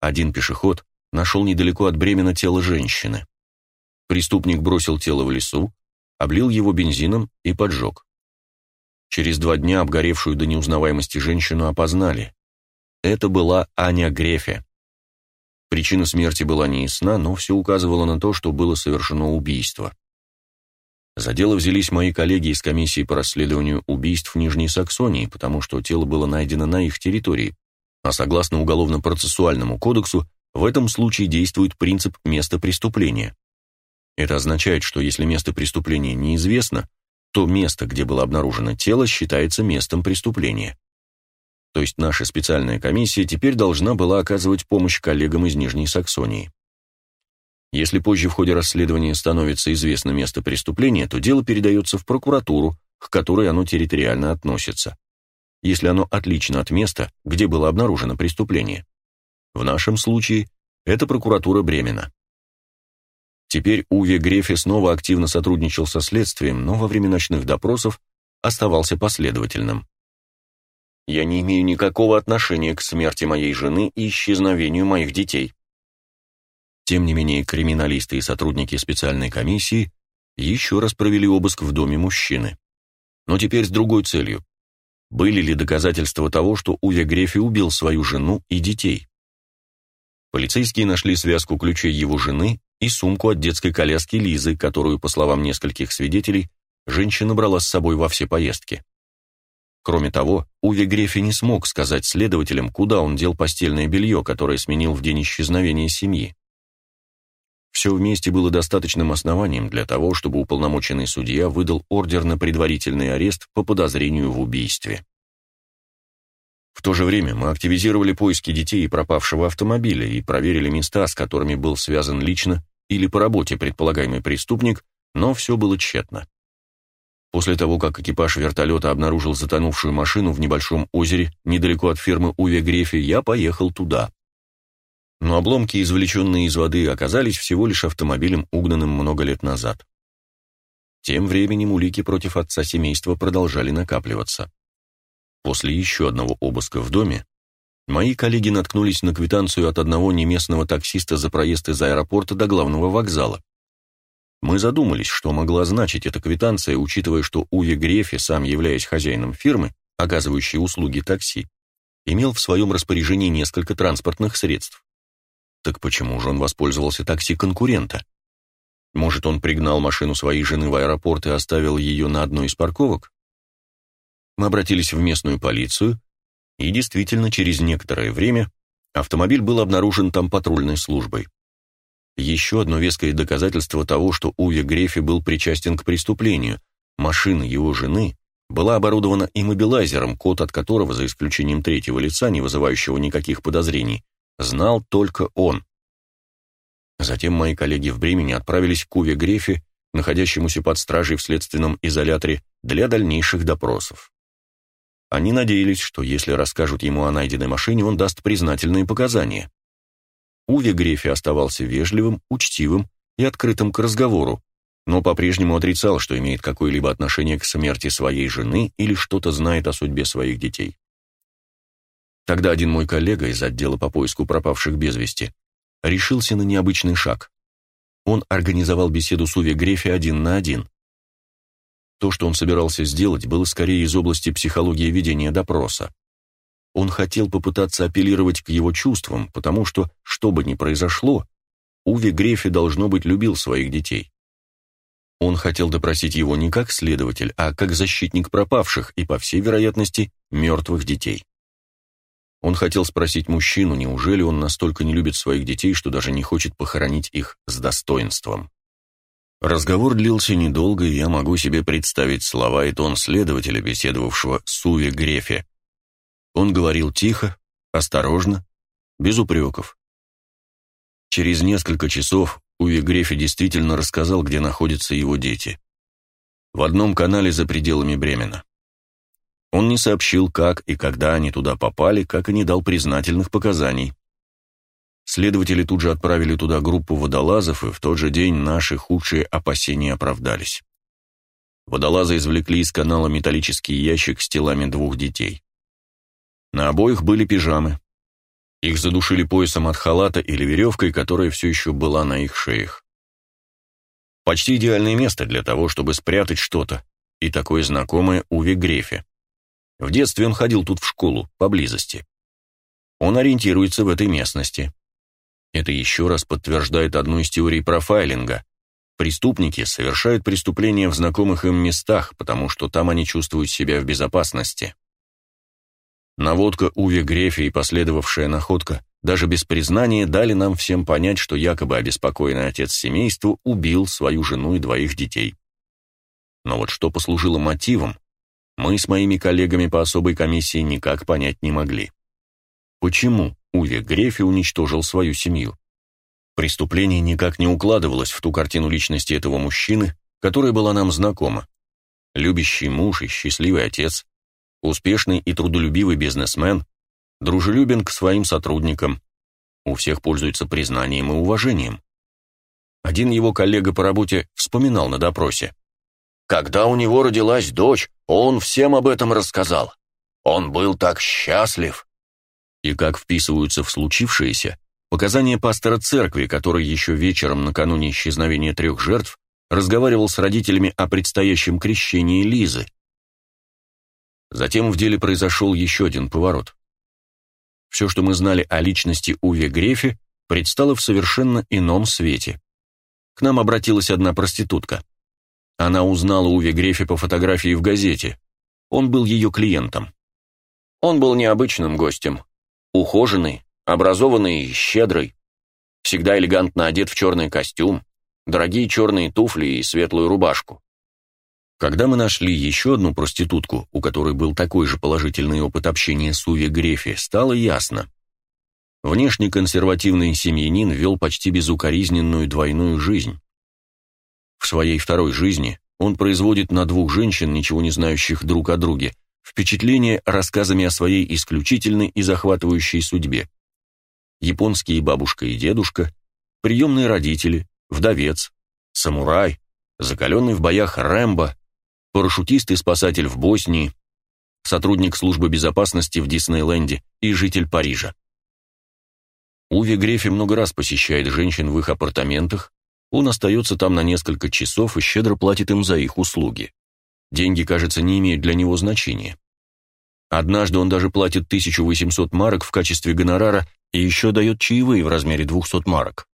Один пешеход нашел недалеко от Бремена тело женщины. Преступник бросил тело в лесу, облил его бензином и поджег. Через два дня обгоревшую до неузнаваемости женщину опознали. Это была Аня Грефе. Причина смерти была неясна, но все указывало на то, что было совершено убийство. За дело взялись мои коллеги из комиссии по расследованию убийств в Нижней Саксонии, потому что тело было найдено на их территории, а согласно Уголовно-процессуальному кодексу, в этом случае действует принцип места преступления. Это означает, что если место преступления неизвестно, то место, где было обнаружено тело, считается местом преступления. То есть наша специальная комиссия теперь должна была оказывать помощь коллегам из Нижней Саксонии. Если позже в ходе расследования становится известно место преступления, то дело передается в прокуратуру, к которой оно территориально относится. Если оно отлично от места, где было обнаружено преступление. В нашем случае это прокуратура Бремена. Теперь Уве Грефе снова активно сотрудничал со следствием, но во время ночных допросов оставался последовательным. «Я не имею никакого отношения к смерти моей жены и исчезновению моих детей», тем не менее, криминалисты и сотрудники специальной комиссии еще раз провели обыск в доме мужчины. Но теперь с другой целью. Были ли доказательства того, что Уве Грефи убил свою жену и детей? Полицейские нашли связку ключей его жены и сумку от детской коляски Лизы, которую, по словам нескольких свидетелей, женщина брала с собой во все поездки. Кроме того, Уве Грефи не смог сказать следователям, куда он дел постельное белье, которое сменил в день исчезновения семьи. Все вместе было достаточным основанием для того, чтобы уполномоченный судья выдал ордер на предварительный арест по подозрению в убийстве. В то же время мы активизировали поиски детей и пропавшего автомобиля и проверили места, с которыми был связан лично или по работе предполагаемый преступник, но все было тщетно. После того, как экипаж вертолета обнаружил затонувшую машину в небольшом озере недалеко от фермы Уве Грефи, я поехал туда но обломки, извлеченные из воды, оказались всего лишь автомобилем, угнанным много лет назад. Тем временем улики против отца семейства продолжали накапливаться. После еще одного обыска в доме мои коллеги наткнулись на квитанцию от одного неместного таксиста за проезд из аэропорта до главного вокзала. Мы задумались, что могла значить эта квитанция, учитывая, что Уве Грефи, сам являясь хозяином фирмы, оказывающей услуги такси, имел в своем распоряжении несколько транспортных средств. Так почему же он воспользовался такси конкурента? Может, он пригнал машину своей жены в аэропорт и оставил ее на одной из парковок? Мы обратились в местную полицию, и действительно, через некоторое время автомобиль был обнаружен там патрульной службой. Еще одно веское доказательство того, что Уве Грефи был причастен к преступлению. Машина его жены была оборудована иммобилайзером, код от которого, за исключением третьего лица, не вызывающего никаких подозрений, знал только он. Затем мои коллеги в Бремени отправились к Уве Грефе, находящемуся под стражей в следственном изоляторе, для дальнейших допросов. Они надеялись, что если расскажут ему о найденной машине, он даст признательные показания. Уве Грефе оставался вежливым, учтивым и открытым к разговору, но по-прежнему отрицал, что имеет какое-либо отношение к смерти своей жены или что-то знает о судьбе своих детей. Тогда один мой коллега из отдела по поиску пропавших без вести решился на необычный шаг. Он организовал беседу с Уве Грефи один на один. То, что он собирался сделать, было скорее из области психологии ведения допроса. Он хотел попытаться апеллировать к его чувствам, потому что, что бы ни произошло, Уве Грефи, должно быть, любил своих детей. Он хотел допросить его не как следователь, а как защитник пропавших и, по всей вероятности, мертвых детей. Он хотел спросить мужчину, неужели он настолько не любит своих детей, что даже не хочет похоронить их с достоинством. Разговор длился недолго, и я могу себе представить слова и тон следователя, беседовавшего с Уви Грефе. Он говорил тихо, осторожно, без упреков. Через несколько часов Уви Грефе действительно рассказал, где находятся его дети. В одном канале за пределами Бремена. Он не сообщил, как и когда они туда попали, как и не дал признательных показаний. Следователи тут же отправили туда группу водолазов, и в тот же день наши худшие опасения оправдались. Водолазы извлекли из канала металлический ящик с телами двух детей. На обоих были пижамы. Их задушили поясом от халата или веревкой, которая все еще была на их шеях. Почти идеальное место для того, чтобы спрятать что-то, и такое знакомое Уве Грефе. В детстве он ходил тут в школу, поблизости. Он ориентируется в этой местности. Это еще раз подтверждает одну из теорий профайлинга. Преступники совершают преступления в знакомых им местах, потому что там они чувствуют себя в безопасности. Наводка Уве Грефе и последовавшая находка даже без признания дали нам всем понять, что якобы обеспокоенный отец семейства убил свою жену и двоих детей. Но вот что послужило мотивом, мы с моими коллегами по особой комиссии никак понять не могли. Почему Уве Грефе уничтожил свою семью? Преступление никак не укладывалось в ту картину личности этого мужчины, которая была нам знакома. Любящий муж и счастливый отец, успешный и трудолюбивый бизнесмен, дружелюбен к своим сотрудникам, у всех пользуется признанием и уважением. Один его коллега по работе вспоминал на допросе. Когда у него родилась дочь, он всем об этом рассказал. Он был так счастлив. И как вписываются в случившееся показания пастора церкви, который еще вечером накануне исчезновения трех жертв разговаривал с родителями о предстоящем крещении Лизы. Затем в деле произошел еще один поворот. Все, что мы знали о личности Уве Грефе, предстало в совершенно ином свете. К нам обратилась одна проститутка. Она узнала Уве Грефе по фотографии в газете. Он был ее клиентом. Он был необычным гостем. Ухоженный, образованный и щедрый. Всегда элегантно одет в черный костюм, дорогие черные туфли и светлую рубашку. Когда мы нашли еще одну проститутку, у которой был такой же положительный опыт общения с Уви Грефи, стало ясно. Внешне консервативный семьянин вел почти безукоризненную двойную жизнь. В своей второй жизни он производит на двух женщин, ничего не знающих друг о друге, впечатление рассказами о своей исключительной и захватывающей судьбе. Японские бабушка и дедушка, приемные родители, вдовец, самурай, закаленный в боях Рэмбо, парашютист и спасатель в Боснии, сотрудник службы безопасности в Диснейленде и житель Парижа. Уви Грефи много раз посещает женщин в их апартаментах, он остается там на несколько часов и щедро платит им за их услуги. Деньги, кажется, не имеют для него значения. Однажды он даже платит 1800 марок в качестве гонорара и еще дает чаевые в размере 200 марок.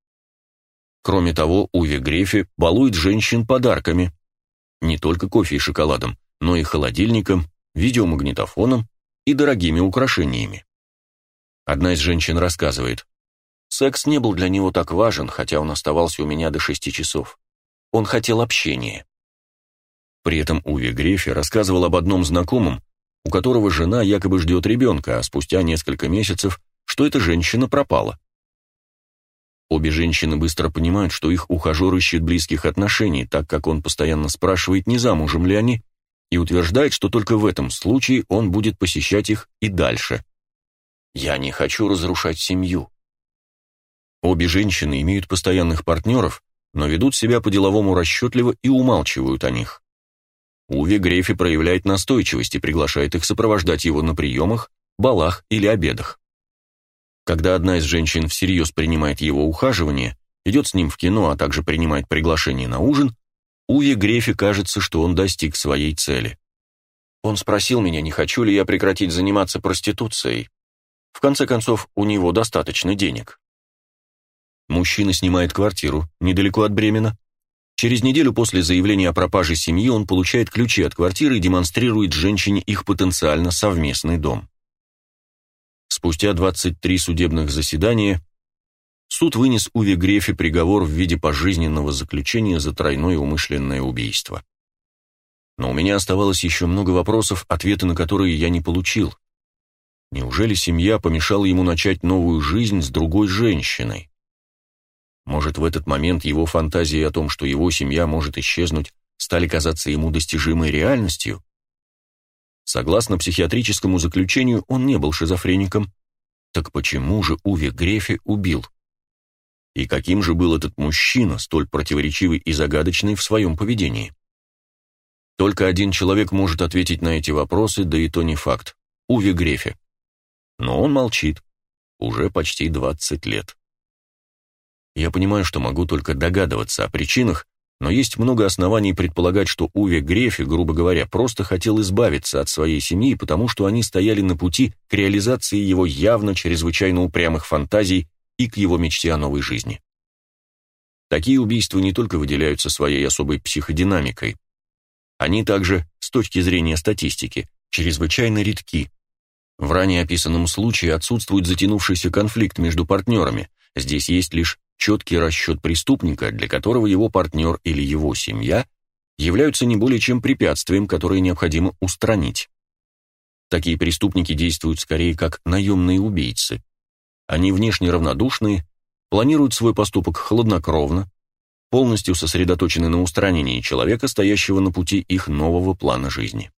Кроме того, Уви Грефи балует женщин подарками, не только кофе и шоколадом, но и холодильником, видеомагнитофоном и дорогими украшениями. Одна из женщин рассказывает, «Секс не был для него так важен, хотя он оставался у меня до шести часов. Он хотел общения». При этом Уви Грефи рассказывал об одном знакомом, у которого жена якобы ждет ребенка, а спустя несколько месяцев, что эта женщина пропала. Обе женщины быстро понимают, что их ухажер ищет близких отношений, так как он постоянно спрашивает, не замужем ли они, и утверждает, что только в этом случае он будет посещать их и дальше. «Я не хочу разрушать семью». Обе женщины имеют постоянных партнеров, но ведут себя по-деловому расчетливо и умалчивают о них. Уви Грефи проявляет настойчивость и приглашает их сопровождать его на приемах, балах или обедах. Когда одна из женщин всерьез принимает его ухаживание, идет с ним в кино, а также принимает приглашение на ужин, Уве Грефе кажется, что он достиг своей цели. Он спросил меня, не хочу ли я прекратить заниматься проституцией. В конце концов, у него достаточно денег. Мужчина снимает квартиру недалеко от Бремена. Через неделю после заявления о пропаже семьи он получает ключи от квартиры и демонстрирует женщине их потенциально совместный дом. Спустя 23 судебных заседания суд вынес Уве Грефе приговор в виде пожизненного заключения за тройное умышленное убийство. Но у меня оставалось еще много вопросов, ответы на которые я не получил. Неужели семья помешала ему начать новую жизнь с другой женщиной? Может, в этот момент его фантазии о том, что его семья может исчезнуть, стали казаться ему достижимой реальностью? Согласно психиатрическому заключению, он не был шизофреником. Так почему же Уве Грефе убил? И каким же был этот мужчина, столь противоречивый и загадочный в своем поведении? Только один человек может ответить на эти вопросы, да и то не факт. Уве Грефе. Но он молчит. Уже почти 20 лет. Я понимаю, что могу только догадываться о причинах, но есть много оснований предполагать, что Уве Грефи, грубо говоря, просто хотел избавиться от своей семьи, потому что они стояли на пути к реализации его явно чрезвычайно упрямых фантазий и к его мечте о новой жизни. Такие убийства не только выделяются своей особой психодинамикой, они также, с точки зрения статистики, чрезвычайно редки. В ранее описанном случае отсутствует затянувшийся конфликт между партнерами, здесь есть лишь четкий расчет преступника, для которого его партнер или его семья являются не более чем препятствием, которое необходимо устранить. Такие преступники действуют скорее как наемные убийцы. Они внешне равнодушные, планируют свой поступок хладнокровно, полностью сосредоточены на устранении человека, стоящего на пути их нового плана жизни.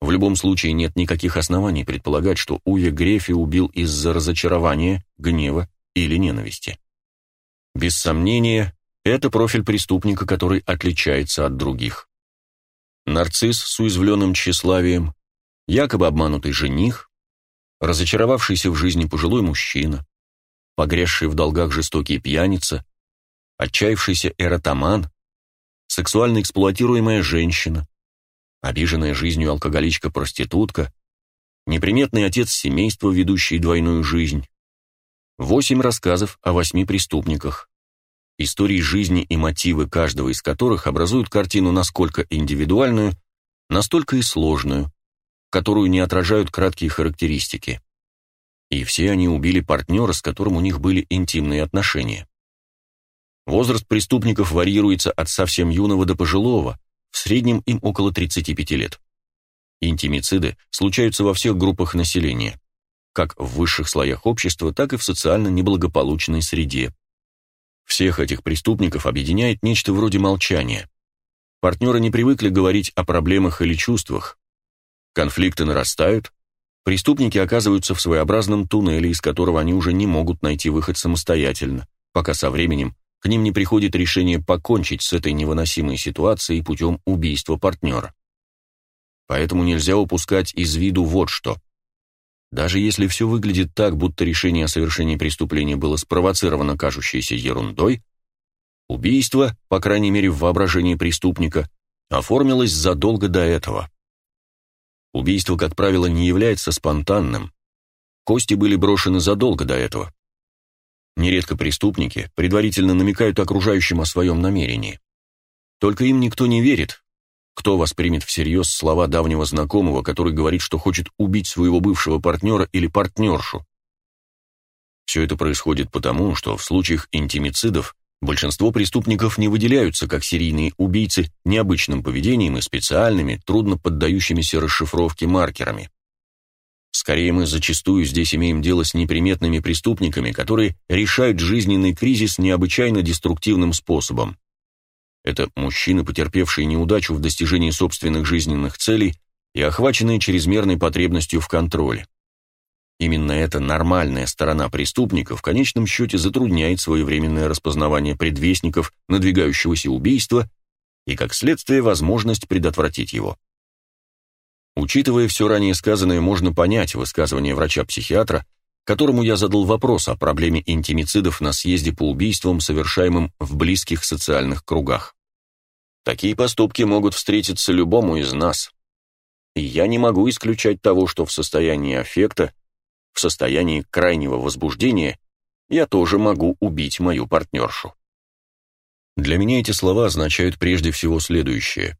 В любом случае нет никаких оснований предполагать, что Уве Грефи убил из-за разочарования, гнева или ненависти. Без сомнения, это профиль преступника, который отличается от других. Нарцисс с уязвленным тщеславием, якобы обманутый жених, разочаровавшийся в жизни пожилой мужчина, погрязший в долгах жестокий пьяница, отчаявшийся эротоман, сексуально эксплуатируемая женщина, обиженная жизнью алкоголичка-проститутка, неприметный отец семейства, ведущий двойную жизнь, восемь рассказов о восьми преступниках, истории жизни и мотивы каждого из которых образуют картину насколько индивидуальную, настолько и сложную, которую не отражают краткие характеристики. И все они убили партнера, с которым у них были интимные отношения. Возраст преступников варьируется от совсем юного до пожилого, в среднем им около 35 лет. Интимициды случаются во всех группах населения, как в высших слоях общества, так и в социально неблагополучной среде. Всех этих преступников объединяет нечто вроде молчания. Партнеры не привыкли говорить о проблемах или чувствах. Конфликты нарастают, преступники оказываются в своеобразном туннеле, из которого они уже не могут найти выход самостоятельно, пока со временем к ним не приходит решение покончить с этой невыносимой ситуацией путем убийства партнера. Поэтому нельзя упускать из виду вот что. Даже если все выглядит так, будто решение о совершении преступления было спровоцировано кажущейся ерундой, убийство, по крайней мере в воображении преступника, оформилось задолго до этого. Убийство, как правило, не является спонтанным. Кости были брошены задолго до этого. Нередко преступники предварительно намекают окружающим о своем намерении. Только им никто не верит. Кто воспримет всерьез слова давнего знакомого, который говорит, что хочет убить своего бывшего партнера или партнершу? Все это происходит потому, что в случаях интимицидов большинство преступников не выделяются как серийные убийцы необычным поведением и специальными, трудно поддающимися расшифровке маркерами. Скорее, мы зачастую здесь имеем дело с неприметными преступниками, которые решают жизненный кризис необычайно деструктивным способом. Это мужчины, потерпевшие неудачу в достижении собственных жизненных целей и охваченные чрезмерной потребностью в контроле. Именно эта нормальная сторона преступника в конечном счете затрудняет своевременное распознавание предвестников надвигающегося убийства и, как следствие, возможность предотвратить его. Учитывая все ранее сказанное, можно понять высказывание врача-психиатра, которому я задал вопрос о проблеме интимицидов на съезде по убийствам, совершаемым в близких социальных кругах. Такие поступки могут встретиться любому из нас. И я не могу исключать того, что в состоянии аффекта, в состоянии крайнего возбуждения, я тоже могу убить мою партнершу. Для меня эти слова означают прежде всего следующее.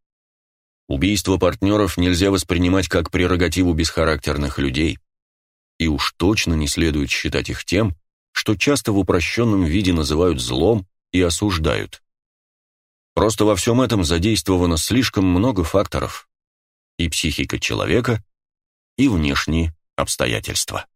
Убийство партнеров нельзя воспринимать как прерогативу бесхарактерных людей, и уж точно не следует считать их тем, что часто в упрощенном виде называют злом и осуждают. Просто во всем этом задействовано слишком много факторов. И психика человека, и внешние обстоятельства.